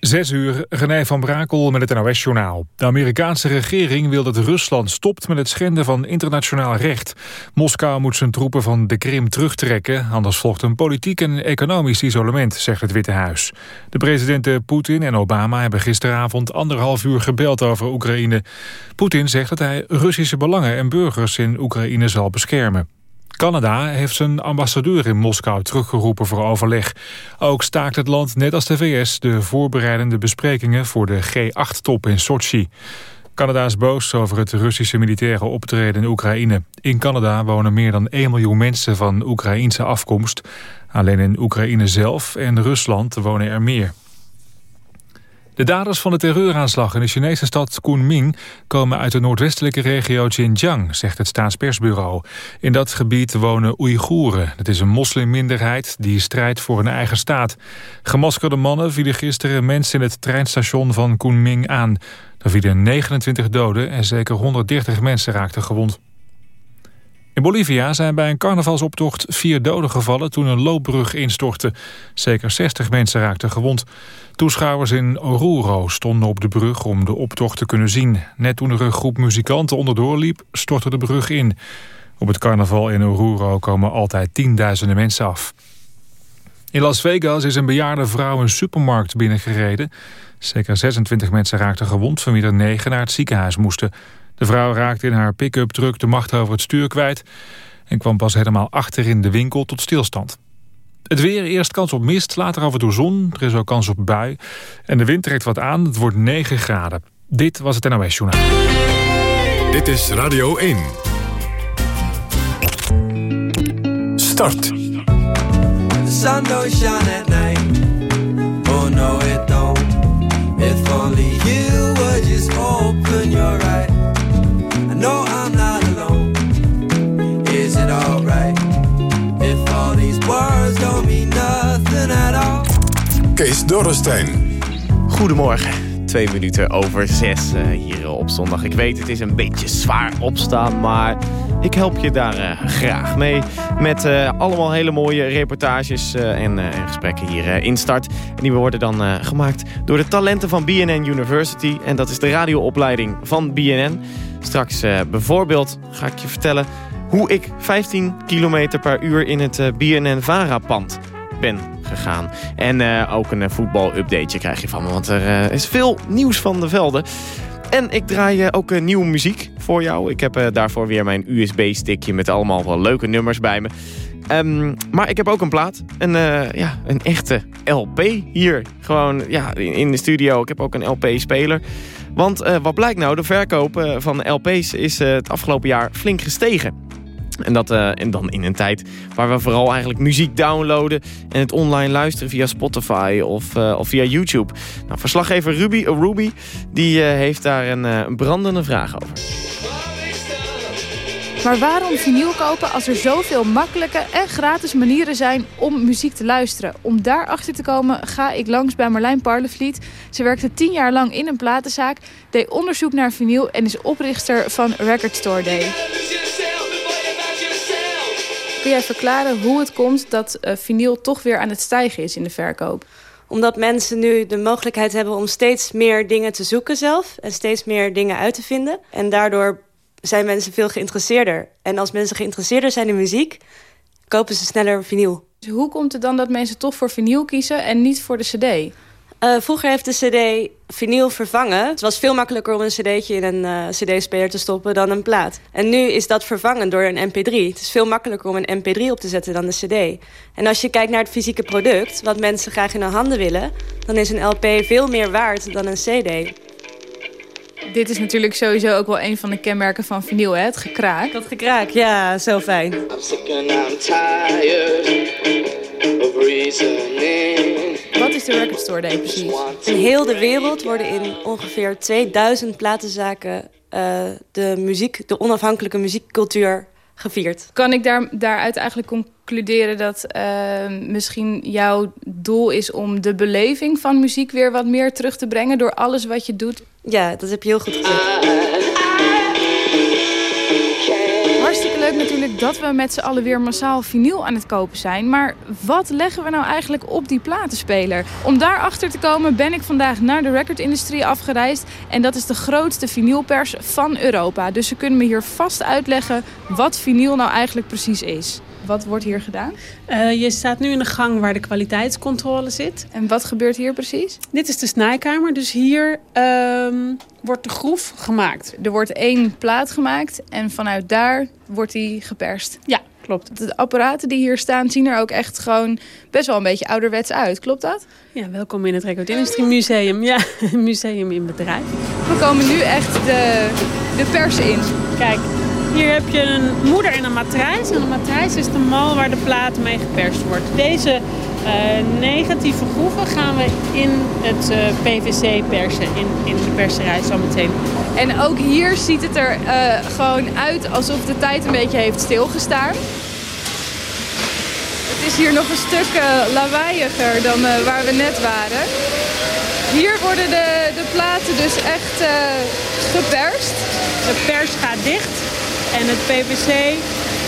Zes uur, René van Brakel met het NOS-journaal. De Amerikaanse regering wil dat Rusland stopt met het schenden van internationaal recht. Moskou moet zijn troepen van de Krim terugtrekken... anders volgt een politiek en economisch isolement, zegt het Witte Huis. De presidenten Poetin en Obama hebben gisteravond anderhalf uur gebeld over Oekraïne. Poetin zegt dat hij Russische belangen en burgers in Oekraïne zal beschermen. Canada heeft zijn ambassadeur in Moskou teruggeroepen voor overleg. Ook staakt het land, net als de VS, de voorbereidende besprekingen voor de G8-top in Sochi. Canada is boos over het Russische militaire optreden in Oekraïne. In Canada wonen meer dan 1 miljoen mensen van Oekraïense afkomst. Alleen in Oekraïne zelf en Rusland wonen er meer. De daders van de terreuraanslag in de Chinese stad Kunming... komen uit de noordwestelijke regio Xinjiang, zegt het staatspersbureau. In dat gebied wonen Oeigoeren. Het is een moslimminderheid die strijdt voor een eigen staat. Gemaskerde mannen vielen gisteren mensen in het treinstation van Kunming aan. Er vielen 29 doden en zeker 130 mensen raakten gewond. In Bolivia zijn bij een carnavalsoptocht vier doden gevallen toen een loopbrug instortte. Zeker 60 mensen raakten gewond. Toeschouwers in Oruro stonden op de brug om de optocht te kunnen zien. Net toen er een groep muzikanten onderdoor liep, stortte de brug in. Op het carnaval in Oruro komen altijd tienduizenden mensen af. In Las Vegas is een bejaarde vrouw een supermarkt binnengereden. Zeker 26 mensen raakten gewond, van wie er 9 naar het ziekenhuis moesten. De vrouw raakte in haar pick-up truck de macht over het stuur kwijt... en kwam pas helemaal achter in de winkel tot stilstand. Het weer, eerst kans op mist, later af en toe zon. Er is ook kans op bui. En de wind trekt wat aan, het wordt 9 graden. Dit was het NOS Journaal. Dit is Radio 1. Start. The sun don't shine at night. Oh no, it don't. If only you would just open your eyes. Dorrestein. Goedemorgen. Twee minuten over zes eh, hier op zondag. Ik weet, het is een beetje zwaar opstaan, maar ik help je daar eh, graag mee. Met eh, allemaal hele mooie reportages en, en gesprekken hier in start. Die worden dan gemaakt door de talenten van BNN University. En dat is de radioopleiding van BNN. Straks bijvoorbeeld ga ik je vertellen hoe ik 15 km per uur in het BNN-VARA-pand ben gegaan. En uh, ook een uh, voetbal-updateje krijg je van me, want er uh, is veel nieuws van de velden. En ik draai ook nieuwe muziek voor jou. Ik heb daarvoor weer mijn USB-stickje met allemaal wel leuke nummers bij me. Um, maar ik heb ook een plaat. Een, ja, een echte LP hier. Gewoon ja, in, in de studio. Ik heb ook een LP-speler. Want wat blijkt nou? De verkoop van LP's is het afgelopen jaar flink gestegen. En dat uh, en dan in een tijd waar we vooral eigenlijk muziek downloaden... en het online luisteren via Spotify of, uh, of via YouTube. Nou, verslaggever Ruby, uh, Ruby die heeft daar een, een brandende vraag over. Maar waarom vinyl kopen als er zoveel makkelijke en gratis manieren zijn om muziek te luisteren? Om daarachter te komen ga ik langs bij Marlijn Parlevliet. Ze werkte tien jaar lang in een platenzaak, deed onderzoek naar vinyl en is oprichter van Record Store Day. Kun jij verklaren hoe het komt dat uh, vinyl toch weer aan het stijgen is in de verkoop? Omdat mensen nu de mogelijkheid hebben om steeds meer dingen te zoeken zelf. En steeds meer dingen uit te vinden. En daardoor zijn mensen veel geïnteresseerder. En als mensen geïnteresseerder zijn in muziek, kopen ze sneller vinyl. Dus hoe komt het dan dat mensen toch voor vinyl kiezen en niet voor de cd? Uh, vroeger heeft de cd vinyl vervangen. Het was veel makkelijker om een cd'tje in een uh, cd-speler te stoppen dan een plaat. En nu is dat vervangen door een mp3. Het is veel makkelijker om een mp3 op te zetten dan de cd. En als je kijkt naar het fysieke product, wat mensen graag in hun handen willen... dan is een LP veel meer waard dan een cd. Dit is natuurlijk sowieso ook wel een van de kenmerken van vinyl, hè? het gekraak. Dat gekraak, ja, zo fijn. I'm sick and I'm tired of reasoning. Wat is de Record Store Day precies? In heel de wereld worden in ongeveer 2000 platenzaken uh, de, muziek, de onafhankelijke muziekcultuur gevierd. Kan ik daar, daaruit eigenlijk concluderen dat uh, misschien jouw doel is om de beleving van muziek weer wat meer terug te brengen door alles wat je doet? Ja, dat heb je heel goed gezegd. Hartstikke leuk natuurlijk dat we met z'n allen weer massaal vinyl aan het kopen zijn. Maar wat leggen we nou eigenlijk op die platenspeler? Om daarachter te komen ben ik vandaag naar de recordindustrie afgereisd. En dat is de grootste vinylpers van Europa. Dus ze kunnen me hier vast uitleggen wat vinyl nou eigenlijk precies is. Wat wordt hier gedaan? Uh, je staat nu in de gang waar de kwaliteitscontrole zit. En wat gebeurt hier precies? Dit is de snijkamer, dus hier uh, wordt de groef gemaakt. Er wordt één plaat gemaakt en vanuit daar wordt die geperst. Ja, klopt. De apparaten die hier staan zien er ook echt gewoon best wel een beetje ouderwets uit. Klopt dat? Ja, welkom in het Record Industrie Museum. Ja, museum in bedrijf. We komen nu echt de, de pers in. Kijk, hier heb je een moeder en een matrijs. En de matrijs is de mal waar de plaat mee geperst wordt. Deze uh, negatieve groeven gaan we in het uh, eh, PVC persen, in, in de perserij zometeen. En ook hier ziet het er uh, gewoon uit alsof de tijd een beetje heeft stilgestaan. Het is hier nog een stuk lawaaiiger dan waar we net waren. Hier worden de, de platen dus echt geperst. De pers gaat dicht en het PVC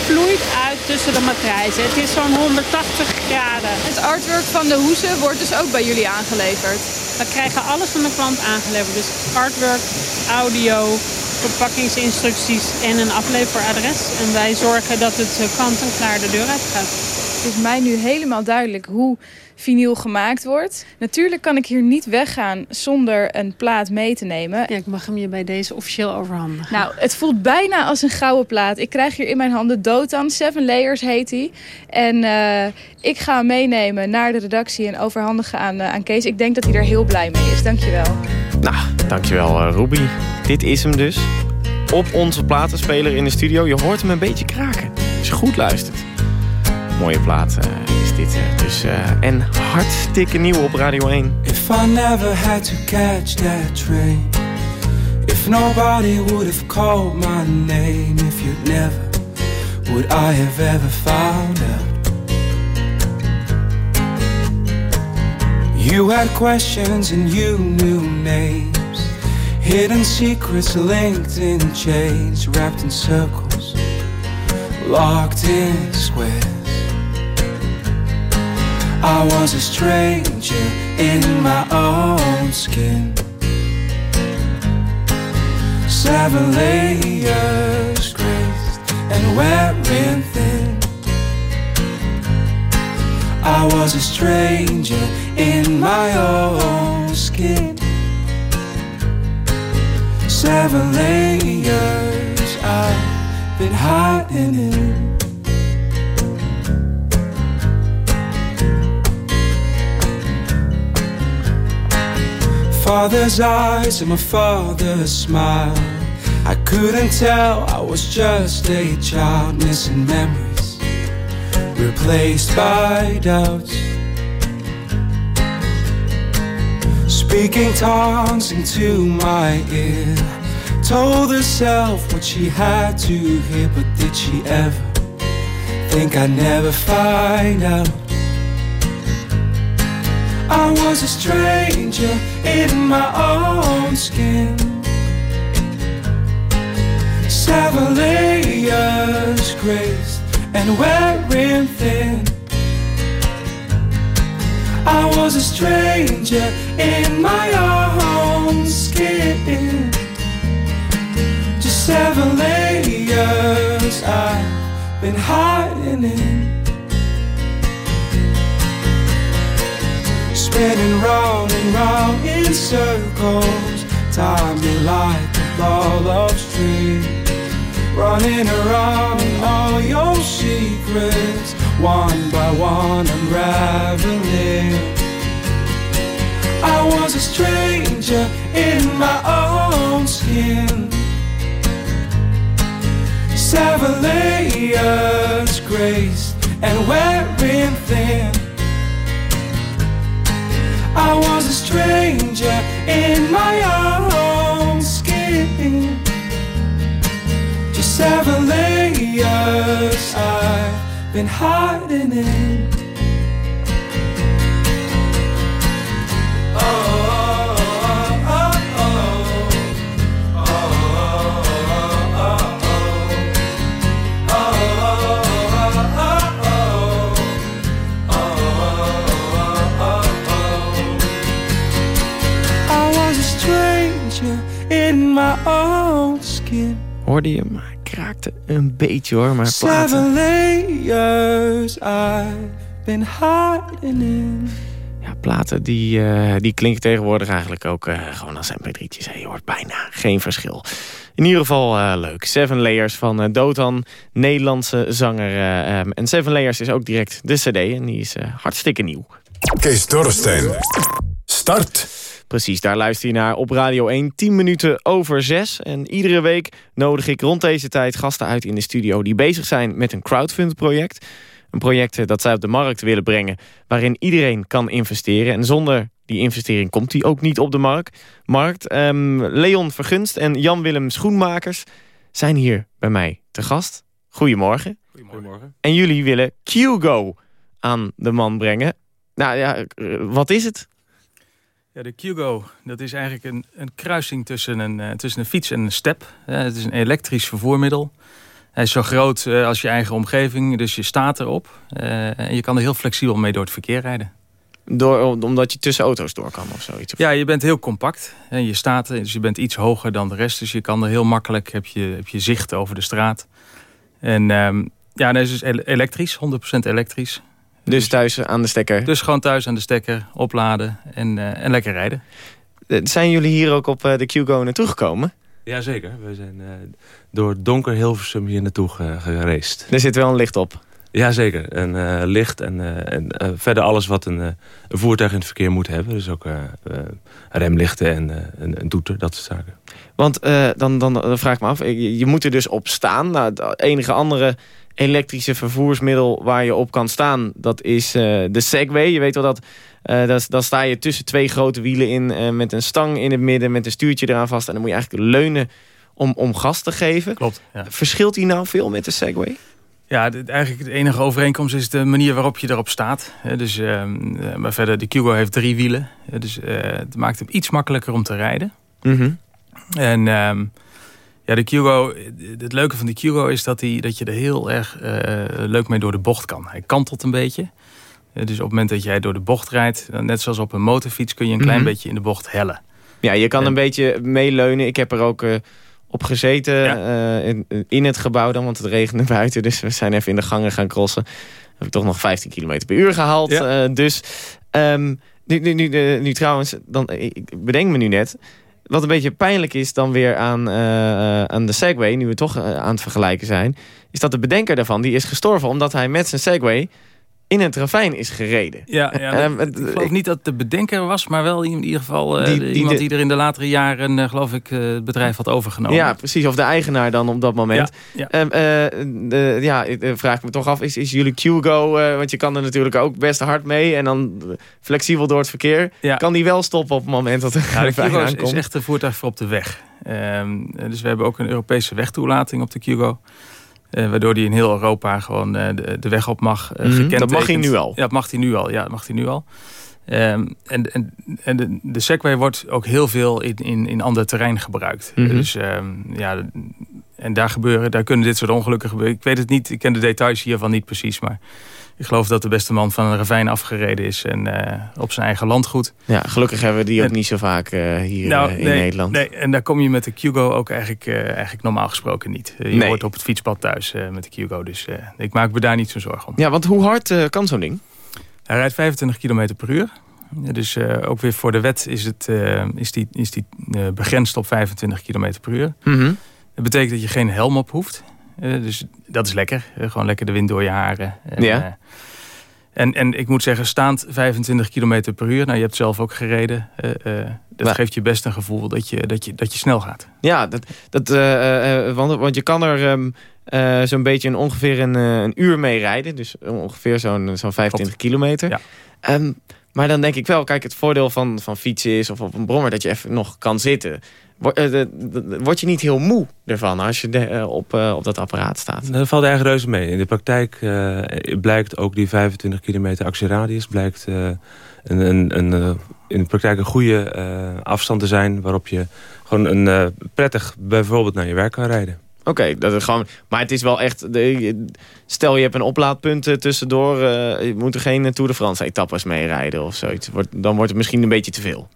vloeit uit tussen de matrijzen. Het is zo'n 180 graden. Het artwork van de hoesen wordt dus ook bij jullie aangeleverd? We krijgen alles van de klant aangeleverd. Dus artwork, audio, verpakkingsinstructies en een afleveradres. En wij zorgen dat het kant-en-klaar de deur uit gaat. Het is mij nu helemaal duidelijk hoe vinyl gemaakt wordt. Natuurlijk kan ik hier niet weggaan zonder een plaat mee te nemen. Ja, ik mag hem je bij deze officieel overhandigen. Nou, het voelt bijna als een gouden plaat. Ik krijg hier in mijn handen Dotan, Seven Layers heet hij. En uh, ik ga hem meenemen naar de redactie en overhandigen aan, uh, aan Kees. Ik denk dat hij er heel blij mee is. Dankjewel. Nou, dankjewel uh, Ruby. Dit is hem dus. Op onze platenspeler in de studio. Je hoort hem een beetje kraken. Als je goed luistert. Mooie plaat uh, is dit uh, dus. Uh, en hartstikke nieuw op Radio 1. If I never had to catch that train. If nobody would have called my name. If you'd never, would I have ever found out? You had questions and you knew names. Hidden secrets linked in chains. Wrapped in circles. Locked in squares. I was a stranger in my own skin. Seven layers graced and wearing thin. I was a stranger in my own skin. Seven layers I've been hiding in. Father's eyes and my father's smile. I couldn't tell, I was just a child missing memories, replaced by doubts. Speaking tongues into my ear, told herself what she had to hear, but did she ever think I'd never find out? I was a stranger in my own skin. Seven layers graced and wearing thin. I was a stranger in my own skin. Just seven layers I've been hiding in. Spinning round and round in circles. Time me like a ball of string. Running around in all your secrets, one by one unraveling. I was a stranger in my own skin. Seven layers graced and wearing thin. I was a stranger in my own skin. Just seven layers I've been hiding in. My own skin. Hoorde je, maar hij kraakte een beetje hoor. Maar platen. Seven layers I've been hiding in. Ja, platen die, eh, die klinken tegenwoordig eigenlijk ook eh, gewoon als mp3'tjes. Je hoort bijna geen verschil. In ieder geval eh, leuk. Seven Layers van uh, Dotan, Nederlandse zanger. eh, ehm, en Seven Layers is ook direct de cd en die is hartstikke nieuw. Kees Dorrestein. Start. Precies, daar luister je naar op Radio 1, 10 minuten over 6. En iedere week nodig ik rond deze tijd gasten uit in de studio... die bezig zijn met een crowdfund-project. Een project eh, dat zij op de markt willen brengen... waarin iedereen kan investeren. En zonder die investering komt die ook niet op de markt. markt. Ehm, Leon Vergunst en Jan-Willem Schoenmakers zijn hier bij mij te gast. Goedemorgen. Goedemorgen. En jullie willen QGO aan de man brengen. Nou ja, eh, wat is het? Ja, de Qgo, dat is eigenlijk een, een kruising tussen een, eh, tussen een fiets en een step. Het is een elektrisch vervoermiddel. Hij is zo groot eh, als je eigen omgeving, dus je staat erop. Eh, en je kan er heel flexibel mee door het verkeer rijden. Door, omdat je tussen auto's door kan of zoiets? Of- Ja, je bent heel compact. En je staat, er, dus je bent iets hoger dan de rest. Dus je kan er heel makkelijk, heb je, heb je zicht over de straat. En ehm, ja, dat is dus ele- elektrisch, 100% elektrisch. Dus thuis aan de stekker. Dus gewoon thuis aan de stekker, opladen en, eh, en lekker rijden. Eh, Zijn jullie hier ook op eh, de QGO naartoe gekomen? Jazeker, we zijn eh, door donker Hilversum hier naartoe ge- gereisd. Er zit wel een licht op. Jazeker, een eh, licht en, eh, en eh, verder alles wat een, eh, een voertuig in het verkeer moet hebben. Dus ook eh, eh, remlichten en eh, een, een toeter, dat soort zaken. Want eh, dan, dan, dan vraag ik me af, je, je moet er dus op staan. Nou, het enige andere elektrische vervoersmiddel waar je op kan staan... dat is eh, de Segway. Je weet wel dat... dat- dan sta je tussen twee grote wielen in... eh, met een stang in het midden, met een stuurtje eraan vast... en dan moet je eigenlijk leunen om, om gas te geven. Klopt, ja. Verschilt die nou veel met de Segway? Ja, de- eigenlijk de enige overeenkomst is de manier waarop je erop staat. Dus, maar verder, de Qgo heeft drie wielen. Dus het maakt hem iets makkelijker om te rijden. Mhm. En ehm, ja, de Qgo, het leuke van de Qgo is dat, die, dat je er heel erg eh, leuk mee door de bocht kan. Hij kantelt een beetje. Eh, dus op het moment dat jij door de bocht rijdt, net zoals op een motorfiets, kun je een klein Mhm. beetje in de bocht hellen. Ja, je kan En- een beetje meeleunen. Ik heb er ook eh, op gezeten Ja. in, in het gebouw dan, want het regende buiten. Dus we zijn even in de gangen gaan crossen. Heb ik toch nog 15 km per uur gehaald. Ja. dus ehm, nu, nu, nu, nu trouwens, dan, ik bedenk me nu net... Wat een beetje pijnlijk is dan weer aan, eh, eh, aan de Segway... nu we toch eh, aan het vergelijken zijn... is dat de bedenker daarvan die is gestorven... omdat hij met zijn Segway in een ravijn is gereden. Ja, ja Ehm, het- ik geloof niet dat het de bedenker was, maar wel in ieder geval eh, Die- de- die iemand die er in de latere jaren, eh, geloof ik, eh, het bedrijf had overgenomen. Ja, precies. Of de eigenaar dan op dat moment. Ja, Ehm, eh, de- ja, ik eh, vraag me toch af, is, is jullie QGO, eh, want je kan er natuurlijk ook best hard mee en dan eh, flexibel door het verkeer. Ja. Kan die wel stoppen op het moment dat er Ja, de Qgo is, is echt een voertuig voor op de weg. Ehm, eh, dus we hebben ook een Europese wegtoelating op de Qgo. Eh, waardoor die in heel Europa gewoon eh, de, de weg op mag. eh, Mhm, dat gekendtekend. mag hij nu al? Ja, dat mag hij nu al. Ja, dat mag hij nu al. Ehm, en en, en de, de Segway wordt ook heel veel in, in, in ander terrein gebruikt. Mhm. Dus ehm, ja, en daar gebeuren, daar kunnen dit soort ongelukken gebeuren. Ik weet het niet, ik ken de details hiervan niet precies, maar ik geloof dat de beste man van een ravijn afgereden is en eh, op zijn eigen landgoed. Ja, gelukkig hebben we die ook En- niet zo vaak eh, hier Nou, eh, in nee, Nederland. Nee, en daar kom je met de Qgo ook eigenlijk, eigenlijk normaal gesproken niet. Je Nee. hoort op het fietspad thuis met de Qgo, dus ik maak me daar niet zo'n zorgen om. Ja, want hoe hard kan zo'n ding? Hij rijdt 25 km per uur. Ja, Dus ook weer voor de wet is, het, is die, is die begrensd op 25 km per uur. Mhm. Dat betekent dat je geen helm op hoeft. Eh, dus dat is lekker. Eh, gewoon lekker de wind door je haren. En, Ja. eh, en, en ik moet zeggen, staand 25 km per uur. Nou, je hebt zelf ook gereden. dat geeft je best een gevoel dat je, dat je, dat je snel gaat. Ja, dat, dat, want, want je kan er ehm, eh, zo'n beetje een, ongeveer een, een uur mee rijden. Dus ongeveer zo'n zo'n 25 kilometer. Ja. Ehm, maar dan denk ik wel, kijk, het voordeel van, van fietsen is... of op een brommer, dat je even nog kan zitten. Eh, word je niet heel moe ervan als je eh, op, eh, op dat apparaat staat? Dat valt erg reuze mee. In de praktijk blijkt ook die 25 kilometer actieradius... blijkt een, een, een, in de praktijk een goede afstand te zijn... waarop je gewoon een, prettig bijvoorbeeld naar je werk kan rijden. Oké, dat is gewoon. Maar het is wel echt. Stel je hebt een oplaadpunt eh, tussendoor. eh, je moet er geen Tour de France etappes mee rijden of zoiets. Wordt, dan wordt het misschien een beetje te veel.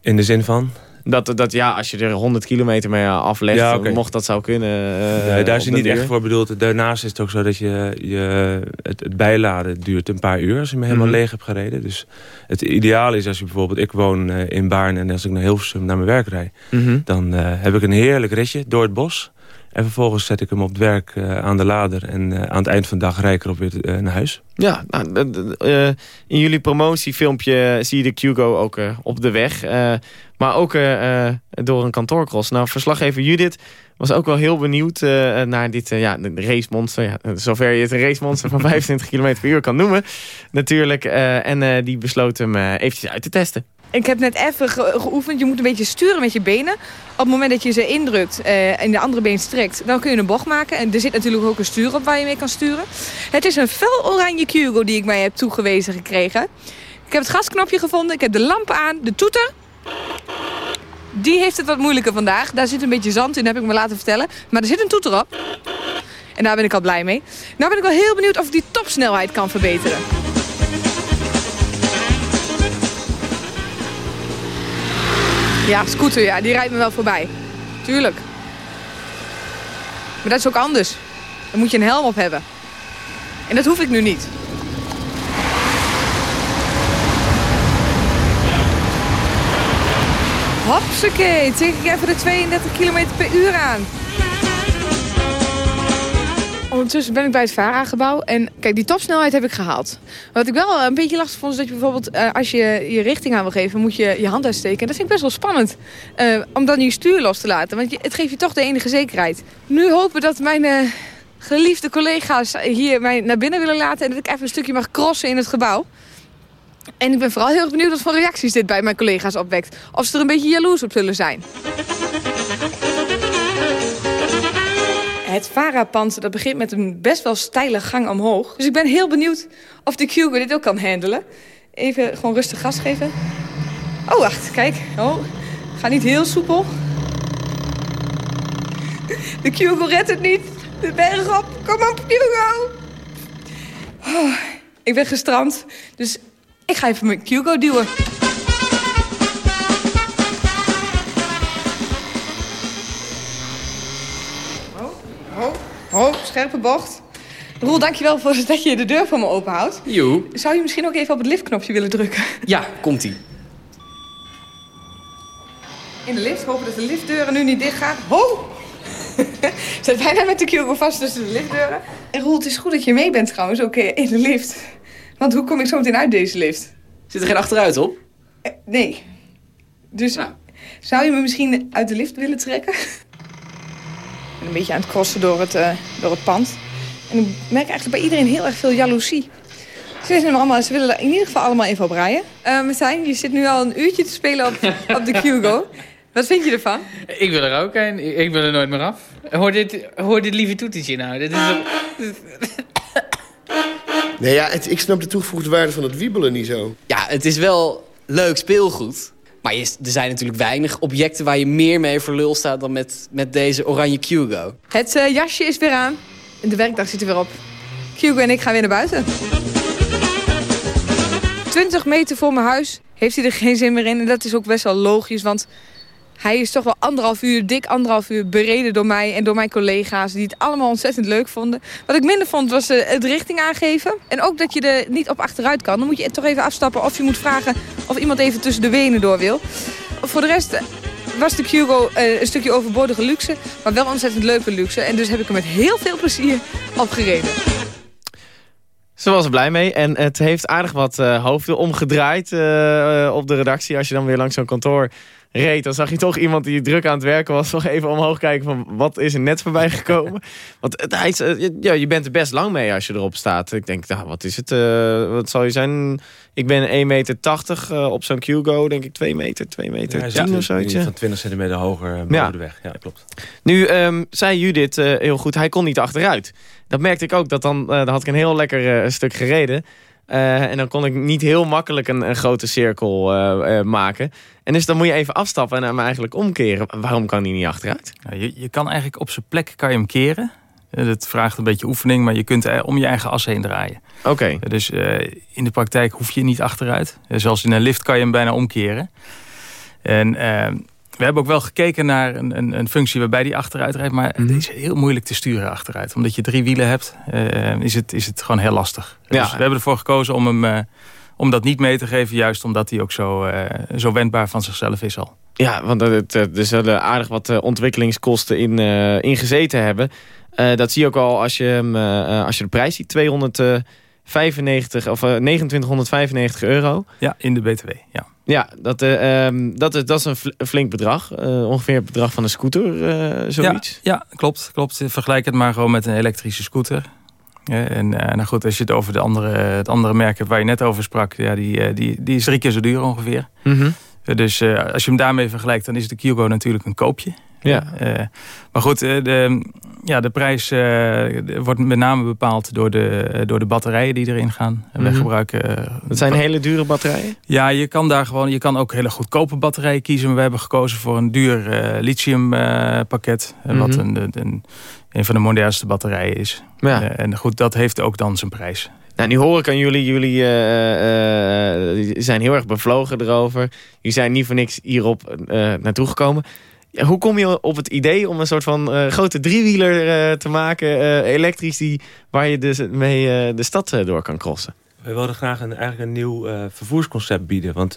In de zin van... Dat, dat ja, als je er 100 kilometer mee aflegt, Ja, mocht dat zou kunnen. eh, Nee, daar is het niet echt voor bedoeld. Daarnaast is het ook zo dat je, je het, het bijladen duurt een paar uur als je hem helemaal Mhm. leeg hebt gereden. Dus het ideaal is als je bijvoorbeeld, ik woon eh, in Baarn en als ik naar Hilversum naar mijn werk rijd, Mhm. dan eh, heb ik een heerlijk ritje door het bos. En vervolgens zet ik hem op het werk eh, aan de lader en eh, aan het eind van de dag rijd ik erop weer eh, naar huis. Ja, nou, in jullie promotiefilmpje zie je de Qgo ook op de weg. maar ook door een kantoorcross. Nou, verslaggever Judith was ook wel heel benieuwd naar dit ja, racemonster. Ja, zover je het een racemonster van 25 km per uur kan noemen. Natuurlijk. en die besloot hem eventjes uit te testen. Ik heb net even ge- geoefend. Je moet een beetje sturen met je benen. Op het moment dat je ze indrukt eh, en de andere been strekt, dan kun je een bocht maken. En er zit natuurlijk ook een stuur op waar je mee kan sturen. Het is een fel oranje Qgo die ik mij heb toegewezen gekregen. Ik heb het gasknopje gevonden. Ik heb de lampen aan, de toeter. Die heeft het wat moeilijker vandaag. Daar zit een beetje zand in, heb ik me laten vertellen. Maar er zit een toeter op. En daar ben ik al blij mee. Nou ben ik wel heel benieuwd of ik die topsnelheid kan verbeteren. Ja, scooter, ja, die rijdt me wel voorbij. Tuurlijk. Maar dat is ook anders. Dan moet je een helm op hebben. En dat hoef ik nu niet. Hopsakee, tik ik even de 32 km per uur aan. Ondertussen ben ik bij het VARA-gebouw. En kijk, die topsnelheid heb ik gehaald. Wat ik wel een beetje lastig vond, is dat je bijvoorbeeld... eh, als je je richting aan wil geven, moet je je hand uitsteken. En dat vind ik best wel spannend. eh, om dan je stuur los te laten. Want je, het geeft je toch de enige zekerheid. Nu hopen dat mijn eh, geliefde collega's hier mij naar binnen willen laten... en dat ik even een stukje mag crossen in het gebouw. En ik ben vooral heel erg benieuwd wat voor reacties dit bij mijn collega's opwekt. Of ze er een beetje jaloers op zullen zijn. Het Vara-pand dat begint met een best wel steile gang omhoog. Dus ik ben heel benieuwd of de Qgo dit ook kan handelen. Even gewoon rustig gas geven. Oh, wacht, kijk. Oh, ga niet heel soepel. De Qgo redt het niet. De berg op. Kom op, Qgo. Oh, ik ben gestrand, dus ik ga even mijn Qgo duwen. Oh, scherpe bocht. Roel, dankjewel voor dat je de deur voor me openhoudt. Joe. Zou je misschien ook even op het liftknopje willen drukken? Ja, komt-ie. In de lift, hopen dat de liftdeuren nu niet dicht gaan. Ho! Zet bijna met de Qgo vast tussen de liftdeuren. En Roel, het is goed dat je mee bent trouwens, ook eh, in de lift. Want hoe kom ik zo meteen uit deze lift? Zit er geen achteruit op? Eh, nee. Dus zou je me misschien uit de lift willen trekken? Een beetje aan het crossen door het, eh, door het pand. En ik merk eigenlijk bij iedereen heel erg veel jaloezie. Ze, zijn allemaal, ze willen er in ieder geval allemaal even op rijden. Eh Martijn, je zit nu al een uurtje te spelen op, op de Qgo. Wat vind je ervan? Ik wil er ook een. Ik ik wil er nooit meer af. Hoor dit, hoor dit lieve toetertje nou. Dit is Nee, ja, het- ik snap de toegevoegde waarde van het wiebelen niet zo. Ja, het is wel leuk speelgoed. Maar er zijn natuurlijk weinig objecten waar je meer mee voor lul staat... dan met, met deze oranje Qgo. Het eh, jasje is weer aan. En de werkdag zit er weer op. Hugo en ik gaan weer naar buiten. 20 meter voor mijn huis heeft hij er geen zin meer in. En dat is ook best wel logisch, want hij is toch wel anderhalf uur, dik anderhalf uur bereden door mij en door mijn collega's. Die het allemaal ontzettend leuk vonden. Wat ik minder vond was eh, het richting aangeven. En ook dat je er niet op achteruit kan. Dan moet je toch even afstappen of je moet vragen of iemand even tussen de wenen door wil. Voor de rest was de Qgo eh, een stukje overbodige luxe, maar wel ontzettend leuke luxe. En dus heb ik er met heel veel plezier op gereden. Ze was er blij mee en het heeft aardig wat eh, hoofden omgedraaid op de redactie. Als je dan weer langs zo'n kantoor reed, dan zag je toch iemand die druk aan het werken was. Nog even omhoog kijken van wat is er net voorbij gekomen. Want het, hij is, eh, je- ja, je bent er best lang mee als je erop staat. Ik denk, nou, wat is het? eh, wat zal je zijn? Ik ben 1,80 meter eh, op zo'n Qgo, denk ik 2 meter, 2 meter hij 10 zit of zoiets. ja. van 20 centimeter hoger eh, boven Ja. de weg. Ja, klopt. Nu ehm, zei Judith eh, heel goed, hij kon niet achteruit. Dat merkte ik ook, dat dan, eh, dan had ik een heel lekker eh, stuk gereden. Eh, en dan kon ik niet heel makkelijk een, een grote cirkel eh, eh, maken. En dus dan moet je even afstappen en hem eigenlijk omkeren. Waarom kan hij niet achteruit? Ja, je, je kan eigenlijk op zijn plek kan je hem keren. Dat vraagt een beetje oefening, maar je kunt om je eigen as heen draaien. Oké. Dus in de praktijk hoef je niet achteruit. Zelfs in een lift kan je hem bijna omkeren. En eh, we hebben ook wel gekeken naar een, een, een functie waarbij die achteruit rijdt. Maar Mhm. het is heel moeilijk te sturen achteruit. Omdat je drie wielen hebt, eh, is, het, is het gewoon heel lastig. Ja. Dus we hebben ervoor gekozen om, hem, eh, om dat niet mee te geven. Juist omdat hij ook zo, eh, zo wendbaar van zichzelf is al. Ja, want het, er zullen aardig wat ontwikkelingskosten in, in gezeten hebben. Dat zie je ook al als je, hem, als je de prijs ziet. 295 of eh, 2995 euro. Ja, in de BTW. Ja. Ja, dat, eh, ehm, dat, is, dat is een fl- flink bedrag. Eh, ongeveer het bedrag van een scooter, eh, zoiets. Ja, ja, klopt, klopt. Vergelijk het maar gewoon met een elektrische scooter. Ja, en nou goed, als je het over de andere, het andere merk hebt waar je net over sprak, ja, die, die, die is drie keer zo duur ongeveer. Mhm. Dus als je hem daarmee vergelijkt, dan is de Kygo natuurlijk een koopje. Ja. Eh, maar goed, eh, de, ja, de prijs eh, wordt met name bepaald door de, door de batterijen die erin gaan. Mhm. gebruiken... eh, Dat zijn hele dure batterijen. ja, je kan daar gewoon, je kan ook hele goedkope batterijen kiezen. Maar we hebben gekozen voor een duur lithium pakket. Wat Mhm. een, een, een, van de modernste batterijen is. Ja. En goed, dat heeft ook dan zijn prijs. Nou, nu hoor ik aan jullie, jullie zijn heel erg bevlogen erover. Jullie zijn niet voor niks hierop naartoe gekomen. Ja, hoe kom je op het idee om een soort van eh, grote driewieler eh, te maken, eh, elektrisch, die, waar je dus mee de stad door kan crossen? We wilden graag een, eigenlijk een nieuw vervoersconcept bieden. Want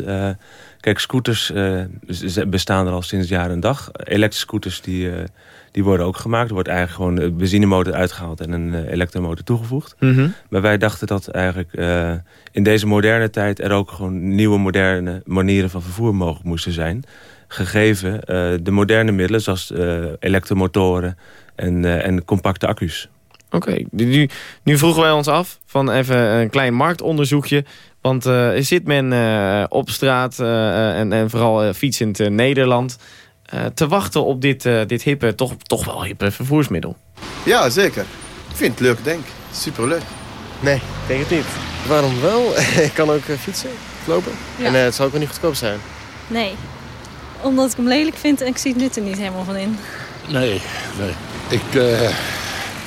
kijk, scooters bestaan er al sinds jaar en dag. Elektrische scooters die, die worden ook gemaakt. Er wordt eigenlijk gewoon een benzinemotor uitgehaald en een elektromotor toegevoegd. Mhm. Maar wij dachten dat eigenlijk in deze moderne tijd... er ook gewoon nieuwe moderne manieren van vervoer mogelijk moesten zijn. Gegeven eh, de moderne middelen zoals eh, elektromotoren en, eh, en compacte accu's. Oké, nu, nu vroegen wij ons af van even een klein marktonderzoekje. Want eh, zit men eh, op straat eh, en, en vooral fietsend in Nederland... eh, te wachten op dit, eh, dit hippe, toch, toch wel hippe vervoersmiddel? Ja, zeker. Ik vind het leuk, denk ik. Superleuk. Nee, denk het niet. Waarom wel? ik kan ook fietsen, lopen. Ja. En eh, het zou ook wel niet goedkoop zijn. Nee. Omdat ik hem lelijk vind en ik zie het nut er niet helemaal van in. Nee, nee. Ik eh,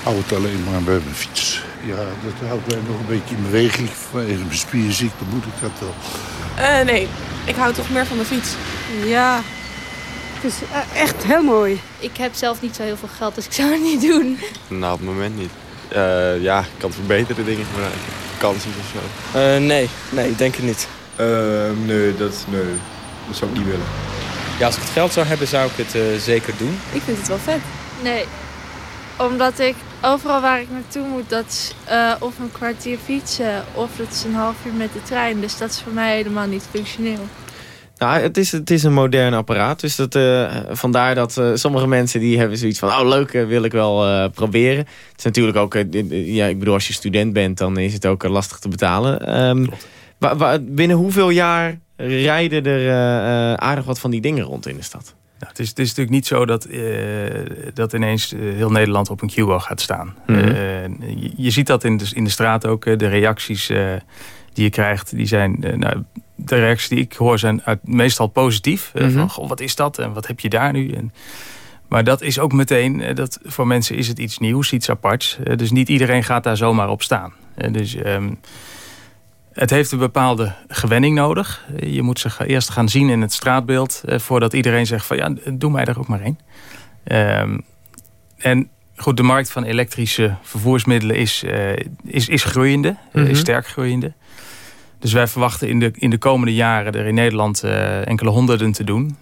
hou het alleen maar bij mijn fiets. Ja, dat houdt mij nog een beetje in beweging. Vanwege mijn spierziekte moet ik dat wel. Eh, nee, ik hou toch meer van de fiets. Ja, het is eh, echt heel mooi. Ik heb zelf niet zo heel veel geld, dus ik zou het niet doen. Nou, op het moment niet. Eh, ja, ik kan voor betere dingen gebruiken. Vakanties of zo. Eh, nee, nee, ik denk het niet. nee, dat, nee, dat zou ik niet willen. Ja, als ik het geld zou hebben, zou ik het eh, zeker doen. Ik vind het wel vet. Nee, omdat ik overal waar ik naartoe moet, dat is eh, of een kwartier fietsen of dat is een half uur met de trein. Dus dat is voor mij helemaal niet functioneel. Nou, het is, het is een modern apparaat. Dus dat, eh, vandaar dat eh, sommige mensen die hebben zoiets van... oh, leuk, wil ik wel eh, proberen. Het is natuurlijk ook... ja, ik bedoel, als je student bent, dan is het ook lastig te betalen. Ehm, wa- binnen hoeveel jaar rijden er eh, eh, aardig wat van die dingen rond in de stad? Nou, het, is, het is natuurlijk niet zo dat, eh, dat ineens heel Nederland op een Cubo gaat staan. Mhm. Je, je ziet dat in de, in de straat ook. de reacties die je krijgt, die zijn... nou, de reacties die ik hoor zijn uit, meestal positief. Mhm. Van, goh, wat is dat en wat heb je daar nu? En, maar dat is ook meteen, dat voor mensen is het iets nieuws, iets aparts. Dus niet iedereen gaat daar zomaar op staan. Dus ehm, het heeft een bepaalde gewenning nodig. Je moet zich eerst gaan zien in het straatbeeld... eh, voordat iedereen zegt van ja, doe mij er ook maar één. Ehm, en goed, de markt van elektrische vervoersmiddelen is, eh, is, is groeiende. eh, Mhm. Is sterk groeiende. Dus wij verwachten in de, in de komende jaren er in Nederland enkele honderden te doen.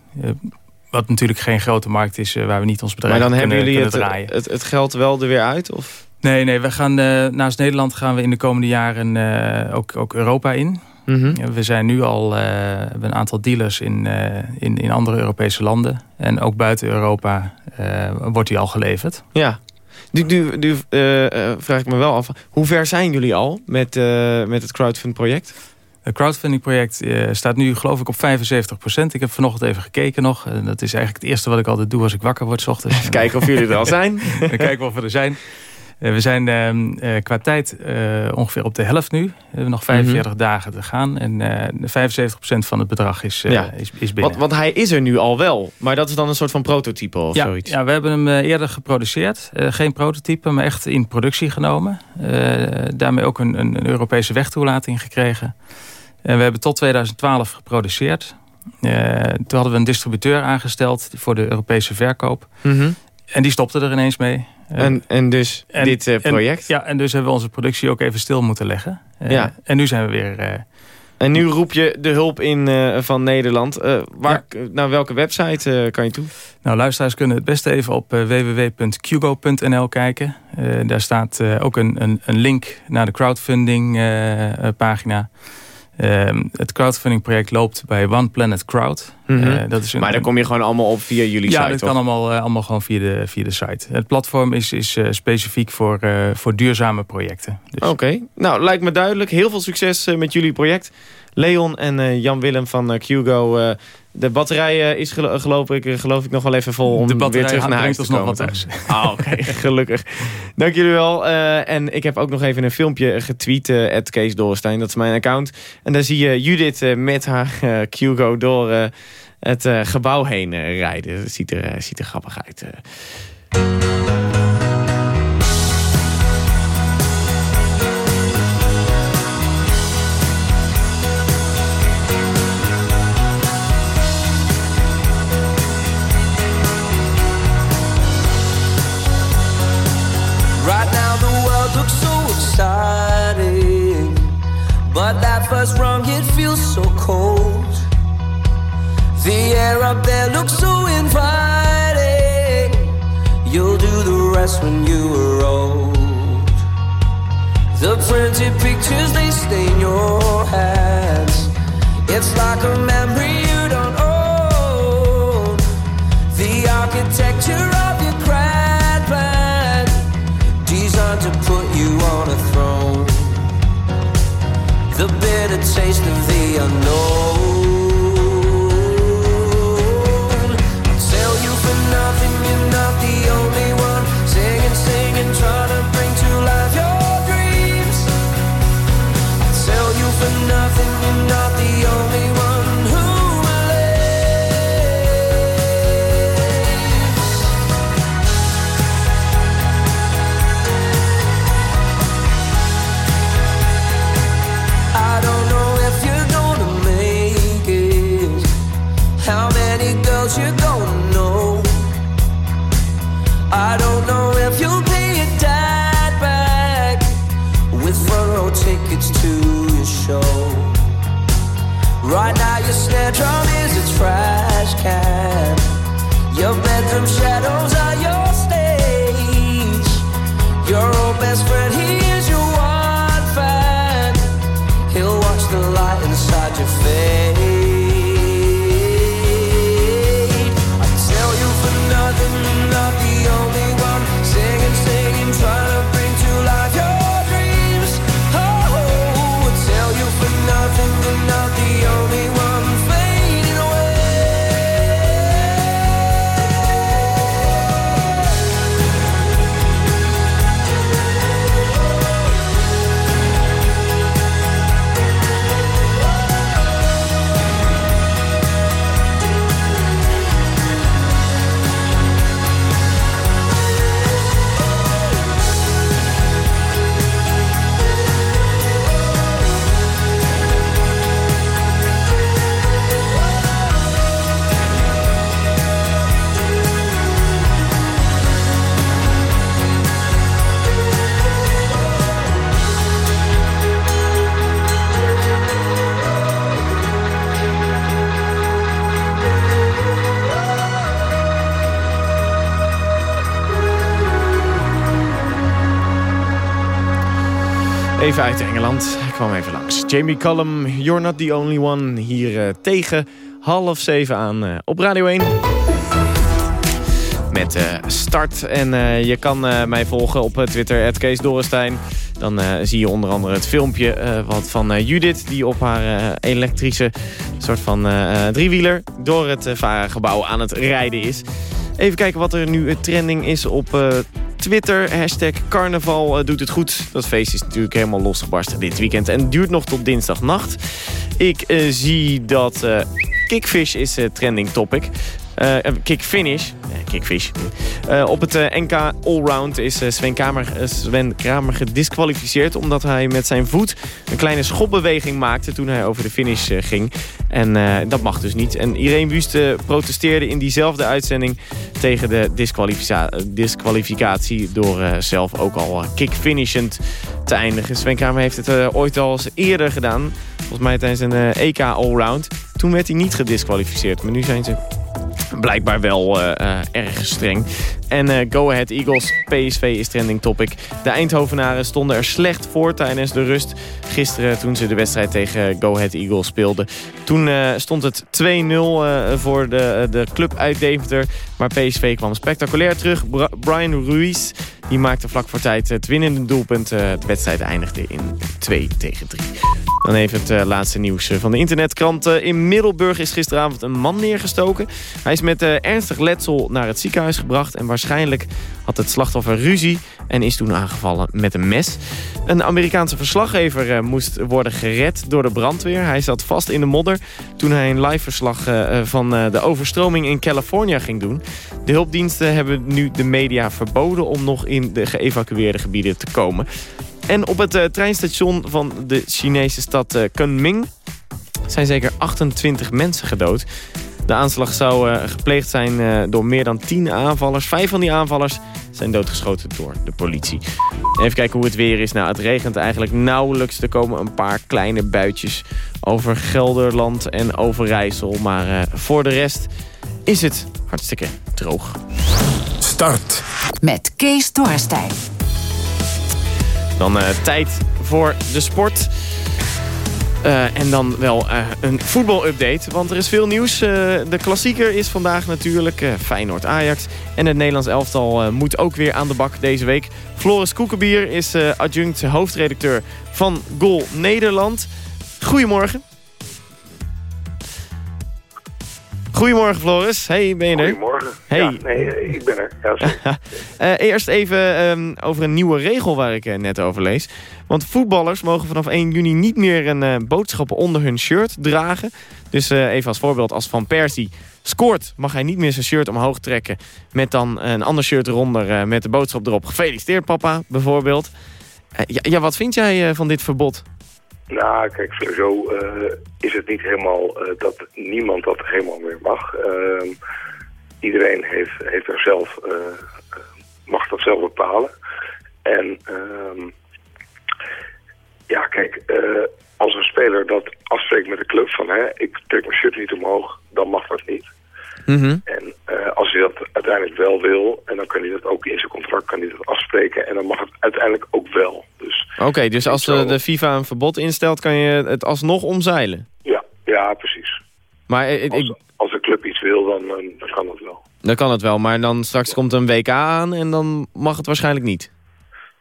Wat natuurlijk geen grote markt is waar we niet ons bedrijf Maar dan kunnen, hebben jullie kunnen het, draaien. het, het geld wel er weer uit? Of? Nee, nee, we gaan eh, naast Nederland gaan we in de komende jaren eh, ook, ook Europa in. Mhm. We zijn nu al eh, een aantal dealers in, in, in andere Europese landen. En ook buiten Europa wordt die al geleverd. Ja. Nu, nu, nu vraag ik me wel af, hoe ver zijn jullie al met, met het crowdfund project? Het crowdfunding project staat nu geloof ik op 75% Ik heb vanochtend even gekeken nog. En dat is eigenlijk het eerste wat ik altijd doe als ik wakker word 's ochtends. Even kijken of jullie er al zijn. Dan kijken of we er zijn. Eh, we zijn ehm, eh, qua tijd eh, ongeveer op de helft nu. We hebben nog 45 dagen te gaan. En eh 75% van het bedrag is, Ja. is, is binnen. Want, want hij is er nu al wel, maar dat is dan een soort van prototype of ja, zoiets. Ja, we hebben hem eerder geproduceerd. Geen prototype, maar echt in productie genomen. Daarmee ook een, een, een Europese wegtoelating gekregen. En we hebben tot 2012 geproduceerd. Toen hadden we een distributeur aangesteld voor de Europese verkoop. Mhm. En die stopte er ineens mee. En, en dus en- dit eh, en- project? ja, en dus hebben we onze productie ook even stil moeten leggen. Eh, Ja. En nu zijn we weer... eh, En nu roep je de hulp in van Nederland. Waar, Naar welke website kan je toe? Nou, luisteraars kunnen het beste even op www.qgo.nl kijken. Daar staat ook een, een, een link naar de crowdfunding pagina. Ehm, het crowdfunding project loopt bij One Planet Crowd. Mhm. Eh, dat is een, maar daar kom je gewoon allemaal op via jullie ja, site, dat toch? kan allemaal, eh, allemaal gewoon via de, via de site. Het platform is, is eh, specifiek voor, voor duurzame projecten. Dus Oké, nou lijkt me duidelijk. Heel veel succes met jullie project. Leon en Jan-Willem van Qgo. eh, de batterij eh, is gelo- geloof, ik, eh, geloof ik nog wel even vol om De weer terug naar huis te nog komen. wat toch? Ah, oké, gelukkig. Dank jullie wel. Eh, en ik heb ook nog even een filmpje getweet, at Kees Dorrestein. Dat is mijn account. En daar zie je Judith met haar eh, Qgo door het gebouw heen rijden. Dat ziet er, ziet er grappig uit. But that first rung it feels so cold. The air up there looks so inviting. You'll do the rest when you are old. The printed pictures they stain your hands. It's like a memory you don't own. The architecture of your grand plan designed to put you on a throne. The bitter taste of the unknown. I'll tell you for nothing, you're not the only one. Singing, singing, trying to bring to life your dreams. I'll tell you for nothing, you're not snare is a trash can. Your bedroom shadows Uit Engeland. Ik kwam even langs. Jamie Cullum, You're Not The Only One. Hier eh, tegen half zeven aan eh, op Radio 1. Met eh, start. En je kan mij volgen op Twitter, Kees Dorrestein. Dan zie je onder andere het filmpje wat van Judith... die op haar elektrische soort van driewieler... door het varengebouw aan het rijden is. Even kijken wat er nu trending is op Twitter. Hashtag carnaval eh, doet het goed. Dat feest is natuurlijk helemaal losgebarsten dit weekend. En duurt nog tot dinsdagnacht. Ik eh, zie dat eh, Kickfish is trending topic. Uh, kick finish. Nee, kickfish. Uh, op het NK Allround is Sven, Kamer, Sven Kramer gedisqualificeerd... omdat hij met zijn voet een kleine schopbeweging maakte... toen hij over de finish ging. En dat mag dus niet. En Irene Wust protesteerde in diezelfde uitzending... tegen de disqualificatie door zelf ook al kick-finishend te eindigen. Sven Kramer heeft het ooit al eerder gedaan. Volgens mij tijdens een EK Allround. Toen werd hij niet gedisqualificeerd. Maar nu zijn ze blijkbaar wel uh, uh, erg streng. En uh, Go Ahead Eagles, PSV is trending topic. De Eindhovenaren stonden er slecht voor tijdens de rust. Gisteren toen ze de wedstrijd tegen Go Ahead Eagles speelden. Toen stond het 2-0 voor de, de club uit Deventer. Maar PSV kwam spectaculair terug. Brian Ruiz die maakte vlak voor tijd het winnende doelpunt. de wedstrijd eindigde in 2 tegen 3. Dan even het laatste nieuws van de internetkrant. in Middelburg is gisteravond een man neergestoken. Hij is met ernstig letsel naar het ziekenhuis gebracht... en waarschijnlijk had het slachtoffer ruzie en is toen aangevallen met een mes. Een Amerikaanse verslaggever uh, moest worden gered door de brandweer. Hij zat vast in de modder toen hij een live verslag uh, van de overstroming in Californië ging doen. De hulpdiensten hebben nu de media verboden om nog in de geëvacueerde gebieden te komen. En op het treinstation van de Chinese stad Kunming zijn zeker 28 mensen gedood. De aanslag zou uh, gepleegd zijn uh, door meer dan 10 aanvallers. Vijf van die aanvallers zijn doodgeschoten door de politie. Even kijken hoe het weer is. Nou, het regent eigenlijk nauwelijks. Er komen een paar kleine buitjes over Gelderland en Overijssel. Maar uh, voor de rest is het hartstikke droog. Start. Met Kees Dorrestein. Dan tijd voor de sport. Uh, en dan wel uh, een voetbalupdate, want er is veel nieuws. Uh, de klassieker is vandaag natuurlijk Feyenoord-Ajax. En het Nederlands elftal moet ook weer aan de bak deze week. Floris Koekenbier is adjunct hoofdredacteur van Goal Nederland. Goedemorgen. Goedemorgen Floris, hey, ben je er? Goedemorgen. Hey. Ja, nee, ik ben er. Ja, uh, eerst even um, over een nieuwe regel waar ik uh, net over lees. Want voetballers mogen vanaf 1 juni niet meer een uh, boodschappen onder hun shirt dragen. Dus even als voorbeeld, als Van Persie scoort... mag hij niet meer zijn shirt omhoog trekken... met dan een ander shirt eronder met de boodschap erop. Gefeliciteerd papa, bijvoorbeeld. Ja, ja, wat vind jij van dit verbod? Nou, kijk, sowieso uh, is het niet helemaal uh, dat niemand dat helemaal meer mag. Uh, iedereen heeft, heeft er zelf, uh, mag dat zelf bepalen. En ehm, ja, kijk, als een speler dat afspreekt met de club van hè, ik trek mijn shirt niet omhoog, dan mag dat niet. Mm -hmm. En uh, als hij dat uiteindelijk wel wil, en dan kan hij dat ook in zijn contract kan hij dat afspreken. En dan mag het uiteindelijk ook wel. Dus, Oké, okay, dus als de FIFA een verbod instelt, kan je het alsnog omzeilen? Ja, ja precies. Maar ik, als, als de club iets wil, dan, dan kan dat wel. Dan kan het wel, maar dan straks komt een WK aan en dan mag het waarschijnlijk niet.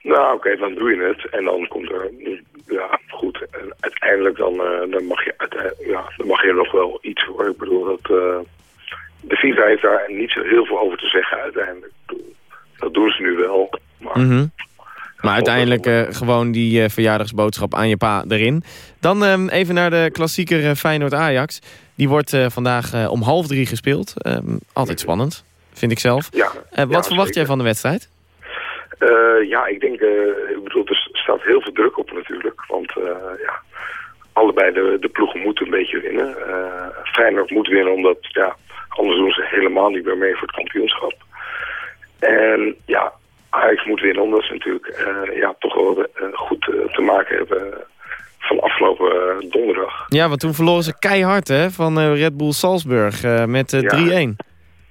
Nou, oké, okay, dan doe je het. En dan komt er, ja, goed. En uiteindelijk dan, uh, dan, mag je, ja, dan mag je nog wel iets voor. Ik bedoel, dat... Uh, de FIFA heeft daar niet zo heel veel over te zeggen uiteindelijk. Dat doen ze nu wel. Maar, mm -hmm. maar uiteindelijk uh, gewoon die uh, verjaardagsboodschap aan je pa erin. Dan um, even naar de klassieker uh, Feyenoord-Ajax. Die wordt vandaag om half drie gespeeld. Um, altijd spannend, vind ik zelf. Ja, wat ja, verwacht jij van de wedstrijd? ja, ik denk, ik bedoel, er staat heel veel druk op natuurlijk. Want ja, allebei de, de ploegen moeten een beetje winnen. Feyenoord moet winnen omdat, ja, Anders doen ze helemaal niet meer mee voor het kampioenschap. En ja, Ajax moet winnen omdat ze natuurlijk uh, ja, toch wel uh, goed uh, te maken hebben van afgelopen donderdag. Ja, want toen verloren ze keihard hè, van Red Bull Salzburg met 3-1. Ja,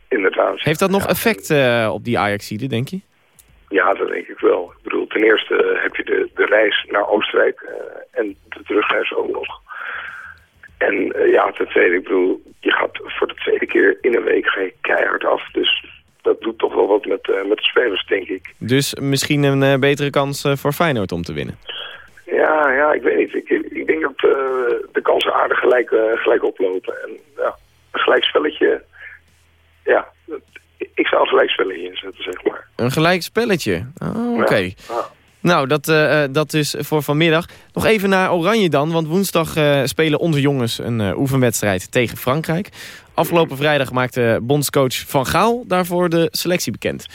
inderdaad. Heeft dat nog ja. effect op die Ajaxide, denk je? Ja, dat denk ik wel. Ik bedoel, ten eerste heb je de, de reis naar Oostenrijk en de terugreis ook nog. En uh, ja, ten tweede, ik bedoel, je gaat voor de tweede keer in een week ga je keihard af. Dus dat doet toch wel wat met, uh, met de spelers, denk ik. Dus misschien een uh, betere kans voor Feyenoord om te winnen? Ja, ja ik weet niet. Ik, ik denk dat de kansen aardig gelijk, gelijk oplopen. En ja, een gelijkspelletje, ja, ik zou een gelijkspelletje inzetten, zeg maar. Een gelijk spelletje? Oh, oké. Okay. Ja. Nou, dat, uh, dat is voor vanmiddag. Nog even naar Oranje dan, want woensdag uh, spelen onze jongens een oefenwedstrijd tegen Frankrijk. Afgelopen vrijdag maakte bondscoach Van Gaal daarvoor de selectie bekend.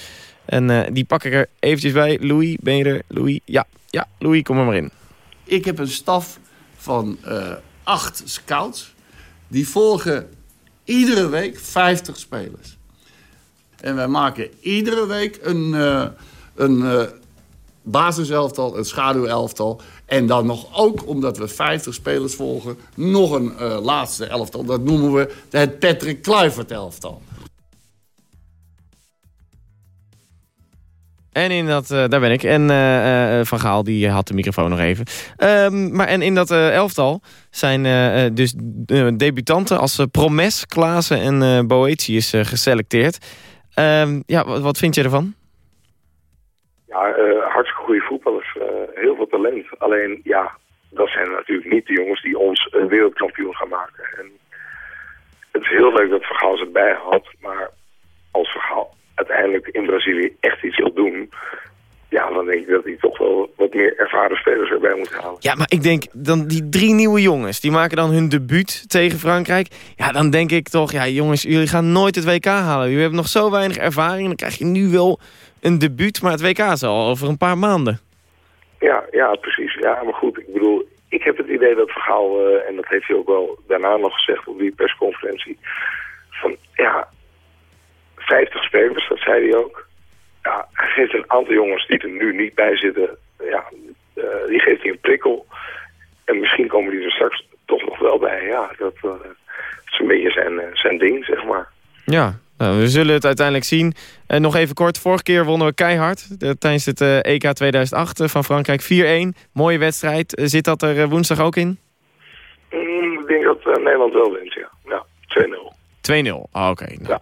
En die pak ik er eventjes bij. Louis, ben je er? Louis? Ja, ja Louis, kom er maar in. Ik heb een staf van acht scouts. Die volgen iedere week 50 spelers. En wij maken iedere week een, een basiselftal, een schaduwelftal. En dan nog ook, omdat we 50 spelers volgen, nog een uh, laatste elftal. Dat noemen we het Patrick Kluivert elftal. En in dat, uh, daar ben ik. En uh, Van Gaal die had de microfoon nog even. Um, maar en in dat elftal zijn dus debutanten als Promes, Klaassen en Boetius geselecteerd. Um, ja, wat, wat, vind je ervan? Ja, hartstikke goede voetballers. heel veel talent. Alleen, ja, dat zijn natuurlijk niet de jongens die ons wereldkampioen gaan maken. En het is heel leuk dat Van Gaal ze bij had, maar als Vergaal uiteindelijk in Brazilië echt iets wil doen... ja, dan denk ik dat hij toch wel wat meer ervaren spelers erbij moet halen. Ja, maar ik denk, dan die drie nieuwe jongens... die maken dan hun debuut tegen Frankrijk. Ja, dan denk ik toch, ja jongens, jullie gaan nooit het WK halen. Jullie hebben nog zo weinig ervaring. Dan krijg je nu wel een debuut, maar het WK is al over een paar maanden. Ja, ja, precies. Ja, maar goed, ik bedoel, ik heb het idee dat Vergaal, uh, en dat heeft hij ook wel daarna nog gezegd op die persconferentie, van ja, 50 spelers, dat zei hij ook. Ja, hij geeft een aantal jongens die er nu niet bij zitten, ja, uh, die geeft hij een prikkel. En misschien komen die er straks toch nog wel bij. Ja, dat, uh, is een beetje zijn, uh, zijn ding, zeg maar. Ja, nou, we zullen het uiteindelijk zien. Uh, nog even kort, vorige keer wonnen we keihard de, tijdens het EK 2008 van Frankrijk 4-1. Mooie wedstrijd. zit dat er woensdag ook in? Mm, ik denk dat Nederland wel wint, ja. ja 2-0. 2-0, oh, oké. Okay. Nou. Ja.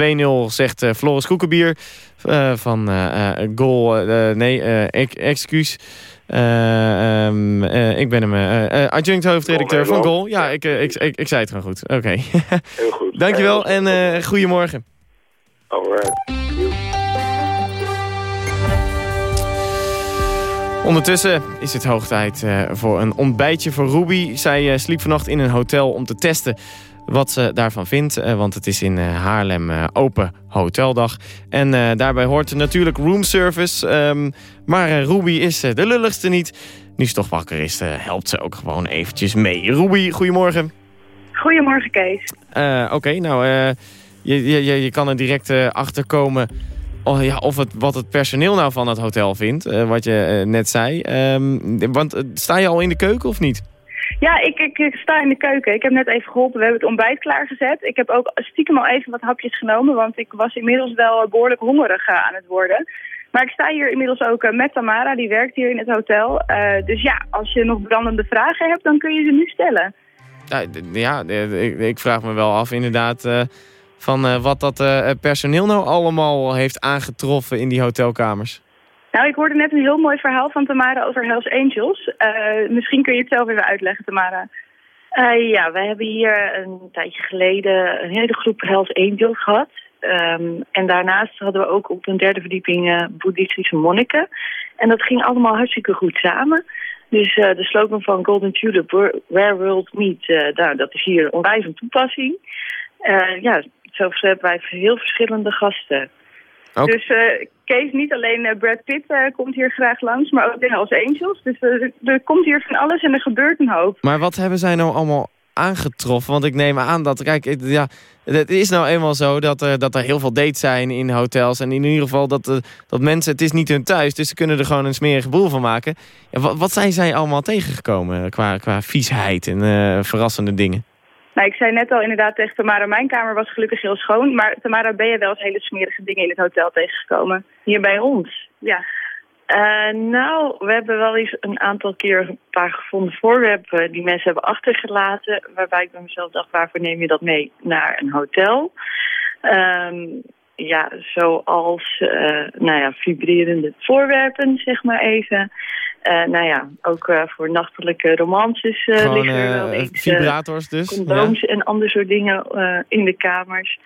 2-0 zegt uh, Floris Koekenbier uh, van uh, goal... nee, ex excuus. Um, ik ben hem adjunct hoofdredacteur van Goal. Ja, ik, ik, ik, ik, zei het gewoon goed. Oké. Okay. Heel goed. Dankjewel en goedemorgen. Alright. Ondertussen is het hoog tijd voor een ontbijtje voor Ruby. Zij sliep vannacht in een hotel om te testen wat ze daarvan vindt. want het is in Haarlem open hoteldag. En daarbij hoort natuurlijk roomservice. Um, maar Ruby is de lulligste niet. Nu ze toch wakker is, helpt ze ook gewoon eventjes mee. Ruby, goedemorgen. Goedemorgen, Kees. Oké, okay, nou, je, je, je kan er direct achter komen... Oh, ja, of het, wat het personeel nou van het hotel vindt, wat je net zei. Um, want sta je al in de keuken of niet? Ja, ik, ik, sta in de keuken. Ik heb net even geholpen. We hebben het ontbijt klaargezet. Ik heb ook stiekem al even wat hapjes genomen, want ik was inmiddels wel behoorlijk hongerig uh, aan het worden. Maar ik sta hier inmiddels ook uh, met Tamara, die werkt hier in het hotel. Uh, dus ja, als je nog brandende vragen hebt, dan kun je ze nu stellen. Ja, ik, ik vraag me wel af inderdaad van wat dat personeel nou allemaal heeft aangetroffen in die hotelkamers. Nou, ik hoorde net een heel mooi verhaal van Tamara over Hells Angels. Uh, misschien kun je het zelf even uitleggen, Tamara. Uh, ja, wij hebben hier een tijdje geleden een hele groep Hells Angels gehad. Um, en daarnaast hadden we ook op een derde verdieping uh, boeddhistische monniken. En dat ging allemaal hartstikke goed samen. Dus de slogan van Golden Tulip, Where World Meet, nou, dat is hier onwijs een toepassing. ja, zo hebben wij heel verschillende gasten. Dus uh, Kees, niet alleen uh, Brad Pitt uh, komt hier graag langs, maar ook de Hells Angels. Dus er komt hier van alles en er gebeurt een hoop. Maar wat hebben zij nou allemaal aangetroffen? Want ik neem aan dat, kijk, ja, het is nou eenmaal zo dat, er dat er heel veel dates zijn in hotels. En in ieder geval dat, dat mensen, het is niet hun thuis, dus ze kunnen er gewoon een smerige boel van maken. Ja, wat, wat zijn zij allemaal tegengekomen qua, qua viesheid en verrassende dingen? Nou, ik zei net al inderdaad tegen Tamara, mijn kamer was gelukkig heel schoon. Maar Tamara, ben je wel eens hele smerige dingen in het hotel tegengekomen? Hier bij ons? Ja. Uh, nou, we hebben wel eens een aantal keer een paar gevonden voorwerpen die mensen hebben achtergelaten. Waarbij ik bij mezelf dacht, waarvoor neem je dat mee naar een hotel? Um, ja, zoals uh, nou ja, vibrerende voorwerpen, zeg maar even. Uh, nou ja, ook uh, voor nachtelijke romances uh, liggen er wel eens... vibrators dus? Condooms ja. en andere soort dingen in de kamers.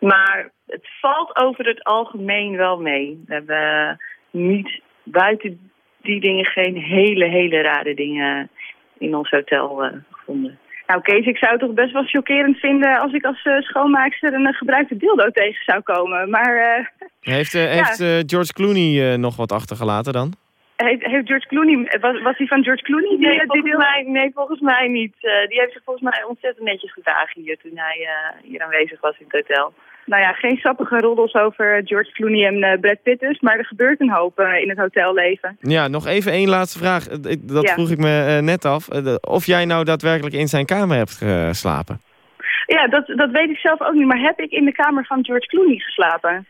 Maar het valt over het algemeen wel mee. We hebben niet buiten die dingen geen hele, hele rare dingen in ons hotel eh, gevonden. Nou Kees, ik zou het toch best wel chockerend vinden als ik als schoonmaakster een gebruikte dildo tegen zou komen. Maar... Heeft ja. heeft George Clooney nog wat achtergelaten dan? Heeft, George Clooney, was, was hij van George Clooney? Die, Nee, die volgens mij, nee, volgens mij niet. Eh, die heeft zich volgens mij ontzettend netjes gedragen hier toen hij eh, hier aanwezig was in het hotel. Nou ja, geen sappige roddels over George Clooney en eh, Brad Pitt dus, maar er gebeurt een hoop in het hotelleven. Ja, nog even één laatste vraag. Ik- Dat Ja. vroeg ik me eh, net af. Of jij nou daadwerkelijk in zijn kamer hebt geslapen? Ja, dat, dat weet ik zelf ook niet, maar heb ik in de kamer van George Clooney geslapen?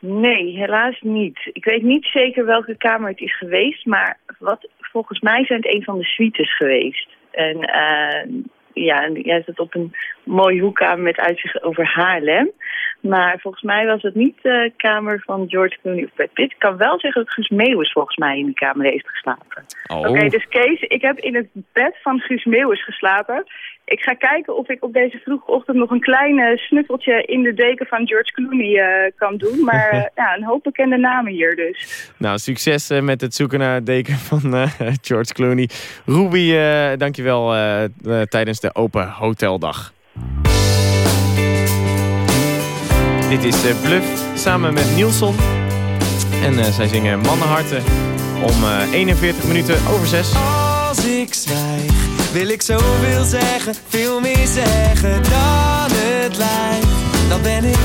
Nee, helaas niet. Ik weet niet zeker welke kamer het is geweest, maar wat, volgens mij zijn het een van de suites geweest. En eh, ja, jij zit op een mooie hoekkamer met uitzicht over Haarlem. Maar volgens mij was het niet de kamer van George Clooney of Brad Pitt. Ik kan wel zeggen dat Guus Meeuwis volgens mij in die kamer heeft geslapen. Oh. Oké, dus Kees, ik heb in het bed van Guus Meeuwis geslapen. Ik ga kijken of ik op deze vroege ochtend nog een klein snuffeltje in de deken van George Clooney eh, kan doen. Maar eh, ja, een hoop bekende namen hier dus. Nou, succes eh, met het zoeken naar deken van George Clooney. Ruby, dankjewel tijdens de open hoteldag. Dit is eh, Bluff samen met Nielson. En eh, zij zingen Mannenharten om eh, 41 minuten over 6. Als ik zwijg, wil ik zoveel zeggen, veel meer zeggen dan het lijkt. Dan ben ik.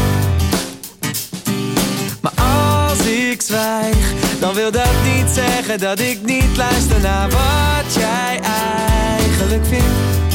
Maar als ik zwijg, dan wil dat niet zeggen dat ik niet luister naar wat jij eigenlijk vindt.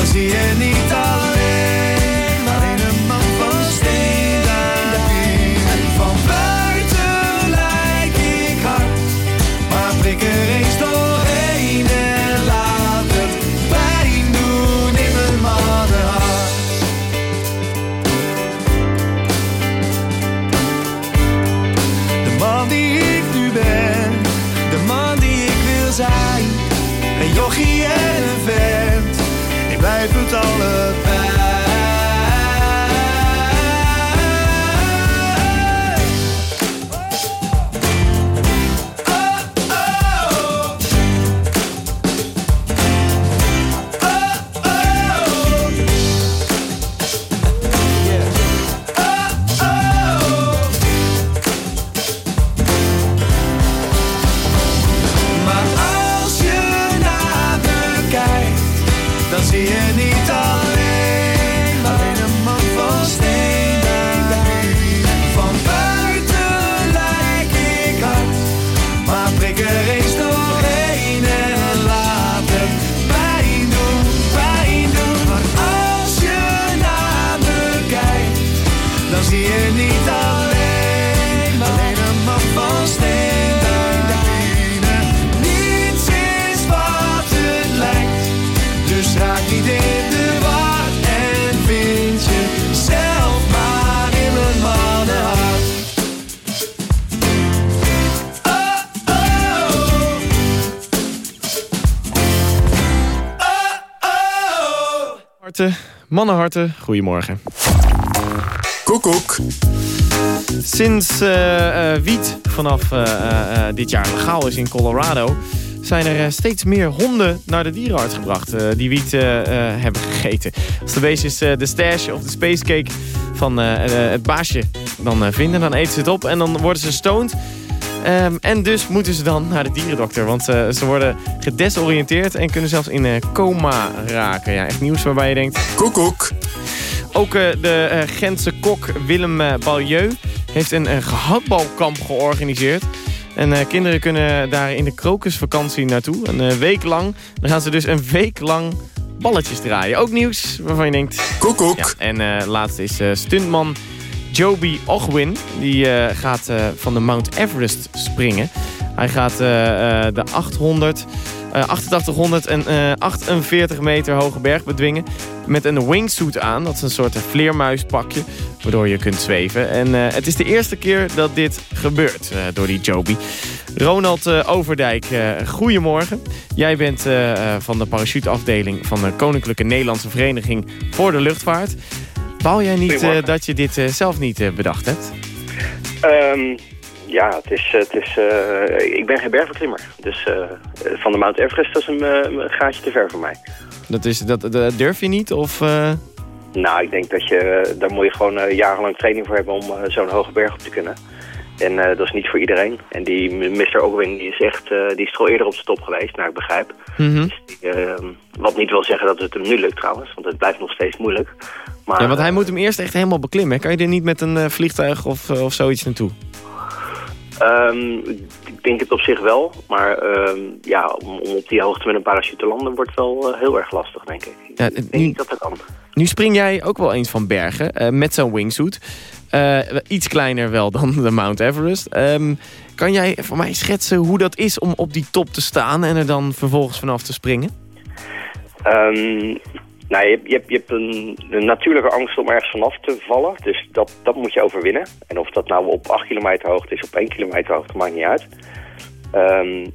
dan zie je niet alleen. Alleen een man van steen daarbinnen. Van buiten lijk ik hard, maar prik er eens doorheen en laat het pijn doen in mijn mannenhart. De man die ik nu ben, de man die ik wil zijn. Een jochie en blijf het mannenharten, goedemorgen. Koekoek. Sinds eh, eh, wiet vanaf eh, dit jaar legaal is in Colorado... zijn er steeds meer honden naar de dierenarts gebracht... die wiet hebben gegeten. Als de beestjes de stash of de spacecake van het baasje dan vinden... dan eten ze het op en dan worden ze stoned... Ehm, en dus moeten ze dan naar de dierendokter. Want eh, ze worden gedesoriënteerd en kunnen zelfs in eh, coma raken. Ja, echt nieuws waarbij je denkt... Koekoek. Ook eh, de Gentse kok Willem uh, Balieu heeft een, een gehaktbalkamp georganiseerd. En uh, kinderen kunnen daar in de krokusvakantie naartoe. Een uh, week lang. Dan gaan ze dus een week lang balletjes draaien. Ook nieuws waarvan je denkt... Koekoek. Ja, en uh, laatste is stuntman Joby Ogwin. Die gaat van de Mount Everest springen. Hij gaat de 800... Uh, 8848 meter hoge berg bedwingen. Met een wingsuit aan. Dat is een soort vleermuispakje. Waardoor je kunt zweven. En uh, het is de eerste keer dat dit gebeurt uh, door die Joby. Ronald uh, Overdijk, goedemorgen. Jij bent van de parachuteafdeling van de Koninklijke Nederlandse Vereniging voor de Luchtvaart. Baal jij niet dat je dit zelf niet bedacht hebt? Um, ja, het is, het is, ik ben geen bergbeklimmer. Dus van de Mount Everest dat is een, een, gaatje te ver voor mij. Dat, is, dat, dat durf je niet? Of, Nou, ik denk dat je, daar moet je gewoon jarenlang training voor hebben om zo'n hoge berg op te kunnen. En dat is niet voor iedereen. En die Mr. Ogwin die is echt, die is al eerder op de top geweest, naar ik begrijp. Mm -hmm. dus die, wat niet wil zeggen dat het hem nu lukt trouwens, want het blijft nog steeds moeilijk. Maar, ja, want hij moet hem eerst echt helemaal beklimmen. Kan je er niet met een vliegtuig of, of zoiets naartoe? Um, ik denk het op zich wel, maar um, ja, om, om, op die hoogte met een parachute te landen wordt wel uh, heel erg lastig, denk ik. Ja, ik denk niet dat dat kan. Nu spring jij ook wel eens van bergen uh, met zo'n wingsuit. Uh, iets kleiner wel dan de Mount Everest. Um, kan jij voor mij schetsen hoe dat is om op die top te staan en er dan vervolgens vanaf te springen? Nou, je, je, je hebt een, natuurlijke angst om ergens vanaf te vallen. Dus dat, dat moet je overwinnen. En of dat nou op 8 kilometer hoogte is, op 1 kilometer hoogte, maakt niet uit. Um,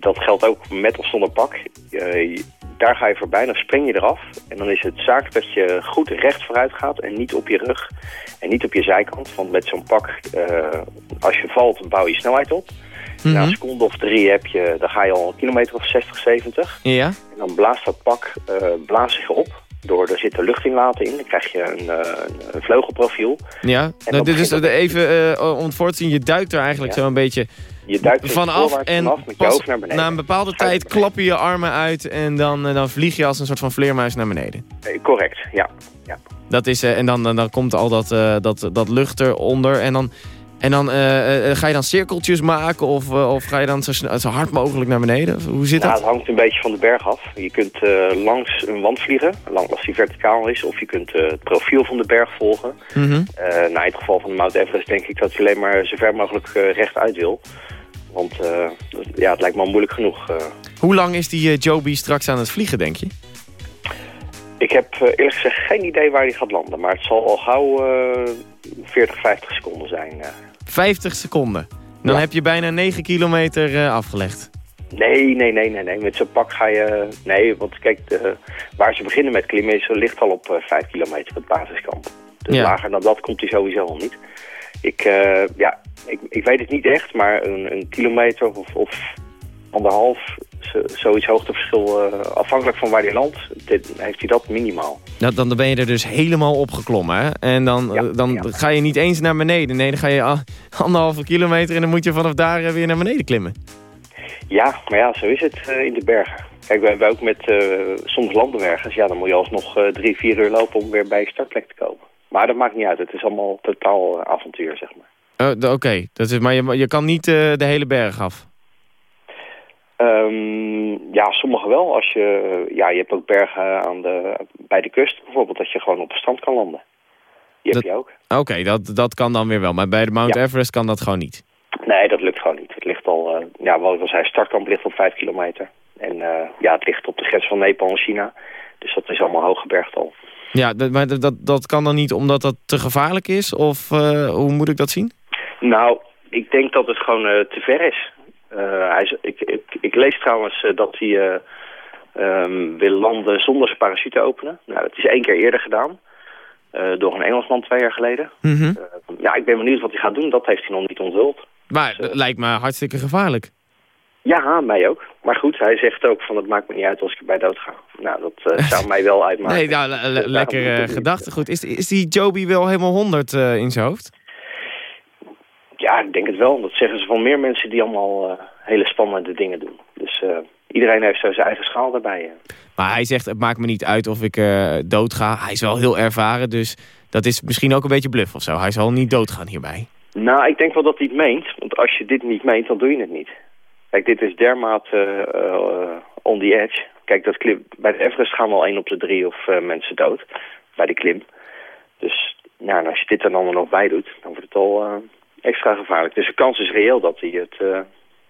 dat geldt ook met of zonder pak. Uh, daar ga je voorbij, dan spring je eraf. En dan is het zaak dat je goed recht vooruit gaat en niet op je rug. En niet op je zijkant. Want met zo'n pak, uh, als je valt, bouw je snelheid op. Mhm. Na een seconde of drie heb je, dan ga je al een kilometer of 60, 70. Ja. En dan blaast dat pak uh, blaast zich op. Door, er zitten luchtinlaten in. Dan krijg je een, uh, een vleugelprofiel. Ja, nou, dit is even uh, om het zien. Je duikt er eigenlijk Ja. zo een beetje Je duikt vanaf. En vanaf met je pas hoofd naar beneden. na een bepaalde tijd klap je je armen uit. En dan, dan vlieg je als een soort van vleermuis naar beneden. Eh, correct, ja. ja. Dat is, en dan, dan komt al dat, eh, dat, dat lucht eronder. En dan, en dan eh, eh, ga je dan cirkeltjes maken? Of, eh, of ga je dan zo, zo hard mogelijk naar beneden? Hoe zit dat? het hangt een beetje van de berg af. Je kunt eh, langs een wand vliegen, lang als die verticaal is. Of je kunt eh, het profiel van de berg volgen. Eh, nou, in het geval van de Mount Everest denk ik dat je alleen maar zo ver mogelijk eh, rechtuit wil. Want eh, ja, het lijkt me al moeilijk genoeg. eh. Hoe lang is die eh, Joby straks aan het vliegen, denk je? ik heb eh, eerlijk gezegd geen idee waar hij gaat landen. Maar het zal al gauw eh 40, 50 seconden zijn. Eh. 50 seconden. Dan Ja. heb je bijna 9 kilometer eh, afgelegd. Nee, nee, nee, nee, nee. Met zo'n pak ga je... Nee, want kijk, de, waar ze beginnen met klimmen is, ligt al op eh 5 kilometer het basiskamp. Dus Ja. lager dan dat komt hij sowieso al niet. Ik, eh, ja, ik, ik weet het niet echt, maar een, een kilometer of, of anderhalf, zoiets hoogteverschil, eh, afhankelijk van waar hij landt, dit, heeft hij dat minimaal. Dan ben je er dus helemaal opgeklommen. Hè? En dan, eh, dan ga je niet eens naar beneden. Nee, dan ga je ah, anderhalve kilometer en dan moet je vanaf daar eh, weer naar beneden klimmen. Ja, maar ja, zo is het eh, in de bergen. Kijk, we hebben ook met eh, soms landbergers, ja, dan moet je alsnog eh, drie, vier uur lopen om weer bij je startplek te komen. Maar dat maakt niet uit, het is allemaal totaal eh, avontuur, zeg maar. Oh, Oké, dat is, maar je, je kan niet eh, de hele berg af. Ehm, ja, sommige wel. Als je, ja, je hebt ook bergen aan de, bij de kust bijvoorbeeld, dat je gewoon op het strand kan landen. Die heb Dat- je ook. Oké, dat, dat kan dan weer wel. Maar bij de Mount Ja. Everest kan dat gewoon niet. Nee, dat lukt gewoon niet. Het ligt al, eh, ja, wat ik al zei, startkamp ligt op vijf kilometer. En eh, ja, het ligt op de grens van Nepal en China. Dus dat is allemaal hooggebergte al. Ja, dat, maar dat, dat, dat kan dan niet omdat dat te gevaarlijk is? Of eh, hoe moet ik dat zien? Nou, ik denk dat het gewoon te ver is. Eh, hij is ik, ik, ik lees trouwens eh, dat hij eh, ehm, wil landen zonder zijn parachute openen. Nou, dat is één keer eerder gedaan. door een Engelsman twee jaar geleden. Mhm. Ja, ik ben benieuwd wat hij gaat doen. Dat heeft hij nog niet onthuld. Maar dat lijkt me hartstikke gevaarlijk. Ja, mij ook. Maar goed, hij zegt ook van het maakt me niet uit als ik erbij dood ga. Nou, dat zou mij wel uitmaken. Nee, nou, Dus lekker niet. gedachtegoed. Is, is die Joby wel helemaal 100 eh, in zijn hoofd? Ja, ik denk het wel. Dat zeggen ze van meer mensen die allemaal eh, hele spannende dingen doen. Dus eh, iedereen heeft zo zijn eigen schaal daarbij. Maar hij zegt, het maakt me niet uit of ik eh dood ga. Hij is wel heel ervaren, dus dat is misschien ook een beetje bluff of zo. Hij zal niet doodgaan hierbij. Nou, ik denk wel dat hij het meent. Want als je dit niet meent, dan doe je het niet. Kijk, dit is dermate on the edge. Kijk, dat klim, bij de Everest gaan wel één op de drie of mensen dood. Bij de klim. Dus en als je dit er dan er nog bij doet, dan wordt het al extra gevaarlijk. Dus de kans is reëel dat hij het, eh,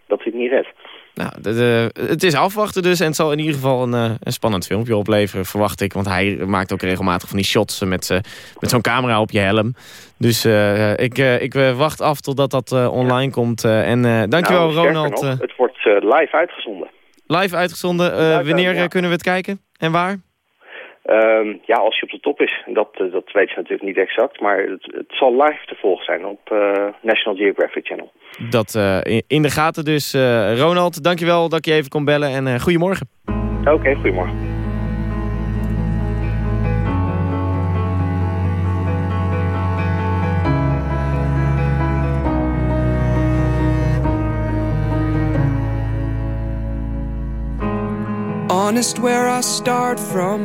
dat hij het niet redt. Nou, de- de- het is afwachten dus en het zal in ieder geval een, eh, een spannend filmpje opleveren, verwacht ik. Want hij maakt ook regelmatig van die shots met, eh, met zo'n camera op je helm. Dus ik, ik wacht af totdat dat online komt. en dankjewel Nou, Ronald. nog, het wordt live uitgezonden. live uitgezonden. Wanneer kunnen we het kijken? En waar? Ehm, ja, als je op de top is. Dat, eh, dat weet je natuurlijk niet exact. Maar het, het zal live te volgen zijn op eh, National Geographic Channel. Dat eh, in- de gaten dus. eh, Ronald, dankjewel dat ik je even kon bellen en eh goedemorgen. Oké, goedemorgen. Honest where I start from,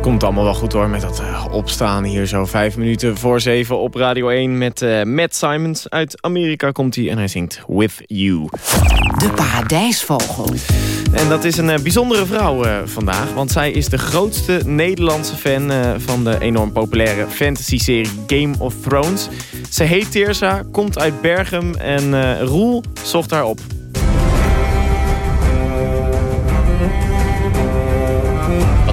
Komt allemaal wel goed hoor met dat uh, opstaan hier zo vijf minuten voor zeven op Radio 1 met uh, Matt Simons. Uit Amerika komt hij en hij zingt With You. De paradijsvogel. En dat is een uh, bijzondere vrouw vandaag, want zij is de grootste Nederlandse fan van de enorm populaire fantasy-serie Game of Thrones. Ze heet Teersa, komt uit Bergen en Roel zocht haar op.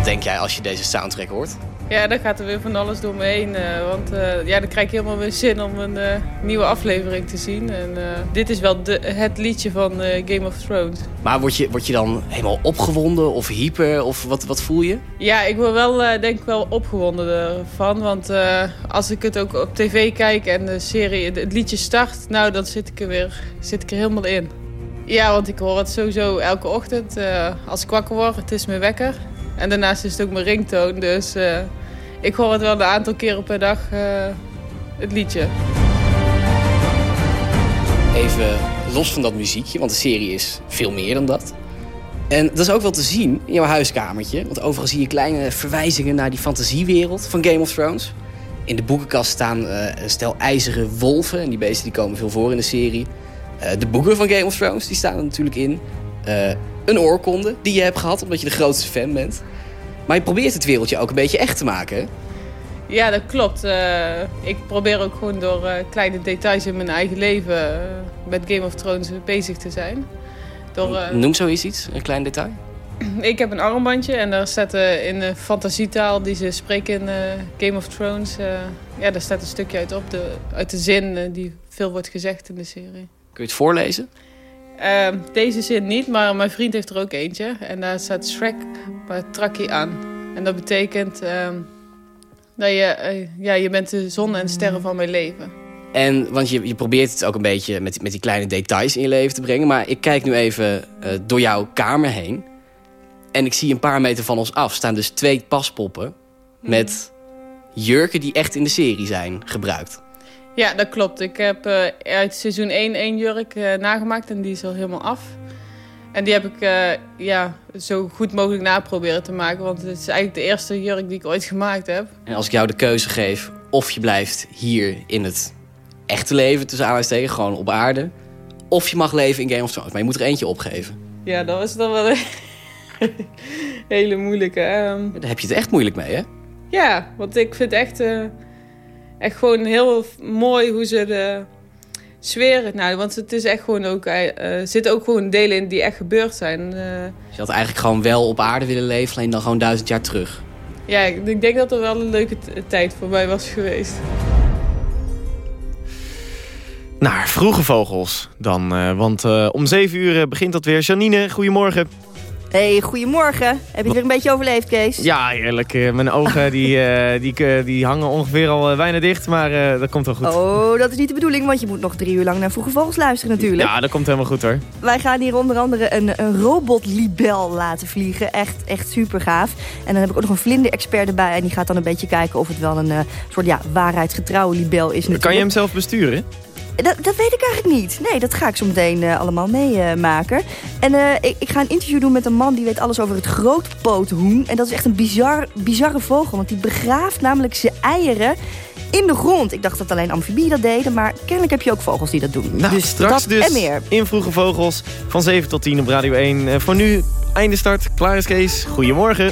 denk jij als je deze soundtrack hoort? Ja, dan gaat er weer van alles door me heen. Uh, want uh, ja, dan krijg ik helemaal weer zin om een uh, nieuwe aflevering te zien. En dit is wel de, het liedje van Game of Thrones. Maar word je, word je dan helemaal opgewonden of hyper? Of wat, wat voel je? Ja, ik word wel, denk ik wel opgewonden ervan. Want als ik het ook op tv kijk en de serie, het liedje start... nou, dan zit ik er weer zit ik er helemaal in. Ja, want ik hoor het sowieso elke ochtend. als ik wakker word, het is mijn wekker. En daarnaast is het ook mijn ringtoon. Dus uh, ik hoor het wel een aantal keren per dag, uh, het liedje. Even los van dat muziekje, want de serie is veel meer dan dat. En dat is ook wel te zien in jouw huiskamertje. Want overal zie je kleine verwijzingen naar die fantasiewereld van Game of Thrones. In de boekenkast staan uh, stel ijzeren wolven. En die beesten die komen veel voor in de serie. de boeken van Game of Thrones die staan er natuurlijk in een oorkonde die je hebt gehad omdat je de grootste fan bent. Maar je probeert het wereldje ook een beetje echt te maken. Ja, dat klopt. Uh, ik probeer ook gewoon door uh, kleine details in mijn eigen leven met Game of Thrones bezig te zijn. Door, Noem zoiets iets, een klein detail. Ik heb een armbandje en daar staat in de fantasietaal die ze spreken in Game of Thrones. ja, daar staat een stukje uit op, de, uit de zin die veel wordt gezegd in de serie. Kun je het voorlezen? Uh, deze zin niet, maar mijn vriend heeft er ook eentje. En daar staat Shrek Patraki aan. En dat betekent uh, dat je, uh, ja, je bent de zon en sterren van mijn leven. En, want je, je probeert het ook een beetje met, met die kleine details in je leven te brengen. Maar ik kijk nu even eh, door jouw kamer heen. En ik zie een paar meter van ons af staan dus twee paspoppen... met jurken die echt in de serie zijn gebruikt. Ja, dat klopt. Ik heb uh, uit seizoen 1 één jurk uh, nagemaakt en die is al helemaal af. En die heb ik uh, ja, zo goed mogelijk naproberen te maken. Want het is eigenlijk de eerste jurk die ik ooit gemaakt heb. En als ik jou de keuze geef of je blijft hier in het echte leven... tussen aanhalingstekens, gewoon op aarde... of je mag leven in Game of Thrones. Maar je moet er eentje opgeven. Ja, dat was dan wel een hele moeilijke. Um... Daar heb je het echt moeilijk mee, hè? Ja, want ik vind echt echt gewoon heel mooi hoe ze de sfeer... Nou, want het is echt gewoon ook... Er uh, zitten ook gewoon delen in die echt gebeurd zijn. Uh, je had eigenlijk gewoon wel op aarde willen leven, alleen dan gewoon duizend jaar terug. Ja, ik, ik denk dat er wel een leuke tijd voor mij was geweest. Naar vroege vogels dan. Uh, want om 7 uur begint dat weer. Janine, goedemorgen. Hey, goedemorgen. Heb je weer een beetje overleefd, Kees? Ja, eerlijk. Mijn ogen die, uh, die, uh, die hangen ongeveer al bijna dicht, maar uh, dat komt wel goed. Oh, dat is niet de bedoeling, want je moet nog drie uur lang naar Vroege Vogels luisteren natuurlijk. Ja, dat komt helemaal goed hoor. Wij gaan hier onder andere een, een robotlibel laten vliegen. Echt, echt super gaaf. En dan heb ik ook nog een vlinder-expert erbij en die gaat dan een beetje kijken of het wel een soort ja, waarheidsgetrouwe libel is natuurlijk. Kan je hem zelf besturen? Dat, dat, weet ik eigenlijk niet. Nee, dat ga ik zo meteen uh, allemaal meemaken. Uh, en uh, ik, ik, ga een interview doen met een man die weet alles over het grootpoothoen. En dat is echt een bizar, bizarre vogel. Want die begraaft namelijk zijn eieren in de grond. Ik dacht dat alleen amfibieën dat deden, maar kennelijk heb je ook vogels die dat doen. Nou, dus straks dat dus en meer. in Vroege Vogels van 7 tot 10 op Radio 1. voor nu, einde start. Klaar is Kees. Goedemorgen.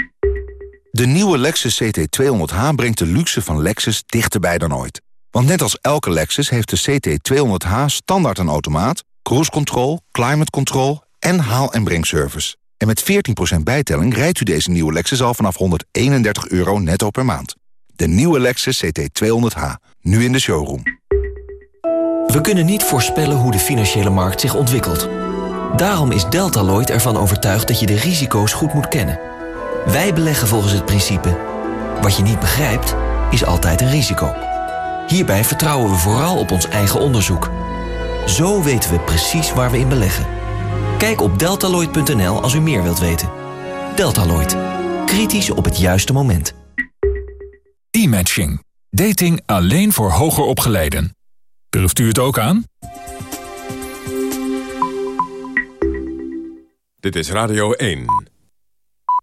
De nieuwe Lexus CT200H brengt de luxe van Lexus dichterbij dan ooit. Want net als elke Lexus heeft de CT200H standaard een automaat... cruise control, climate control en haal- en brengservice. En met 14% bijtelling rijdt u deze nieuwe Lexus al vanaf 131 euro netto per maand. De nieuwe Lexus CT200H, nu in de showroom. We kunnen niet voorspellen hoe de financiële markt zich ontwikkelt. Daarom is Deltaloid ervan overtuigd dat je de risico's goed moet kennen. Wij beleggen volgens het principe... wat je niet begrijpt, is altijd een risico. Hierbij vertrouwen we vooral op ons eigen onderzoek. Zo weten we precies waar we in beleggen. Kijk op deltaloid.nl als u meer wilt weten. Deltaloid. Kritisch op het juiste moment. E-matching. Dating alleen voor hoger opgeleiden. Durft u het ook aan? Dit is Radio 1.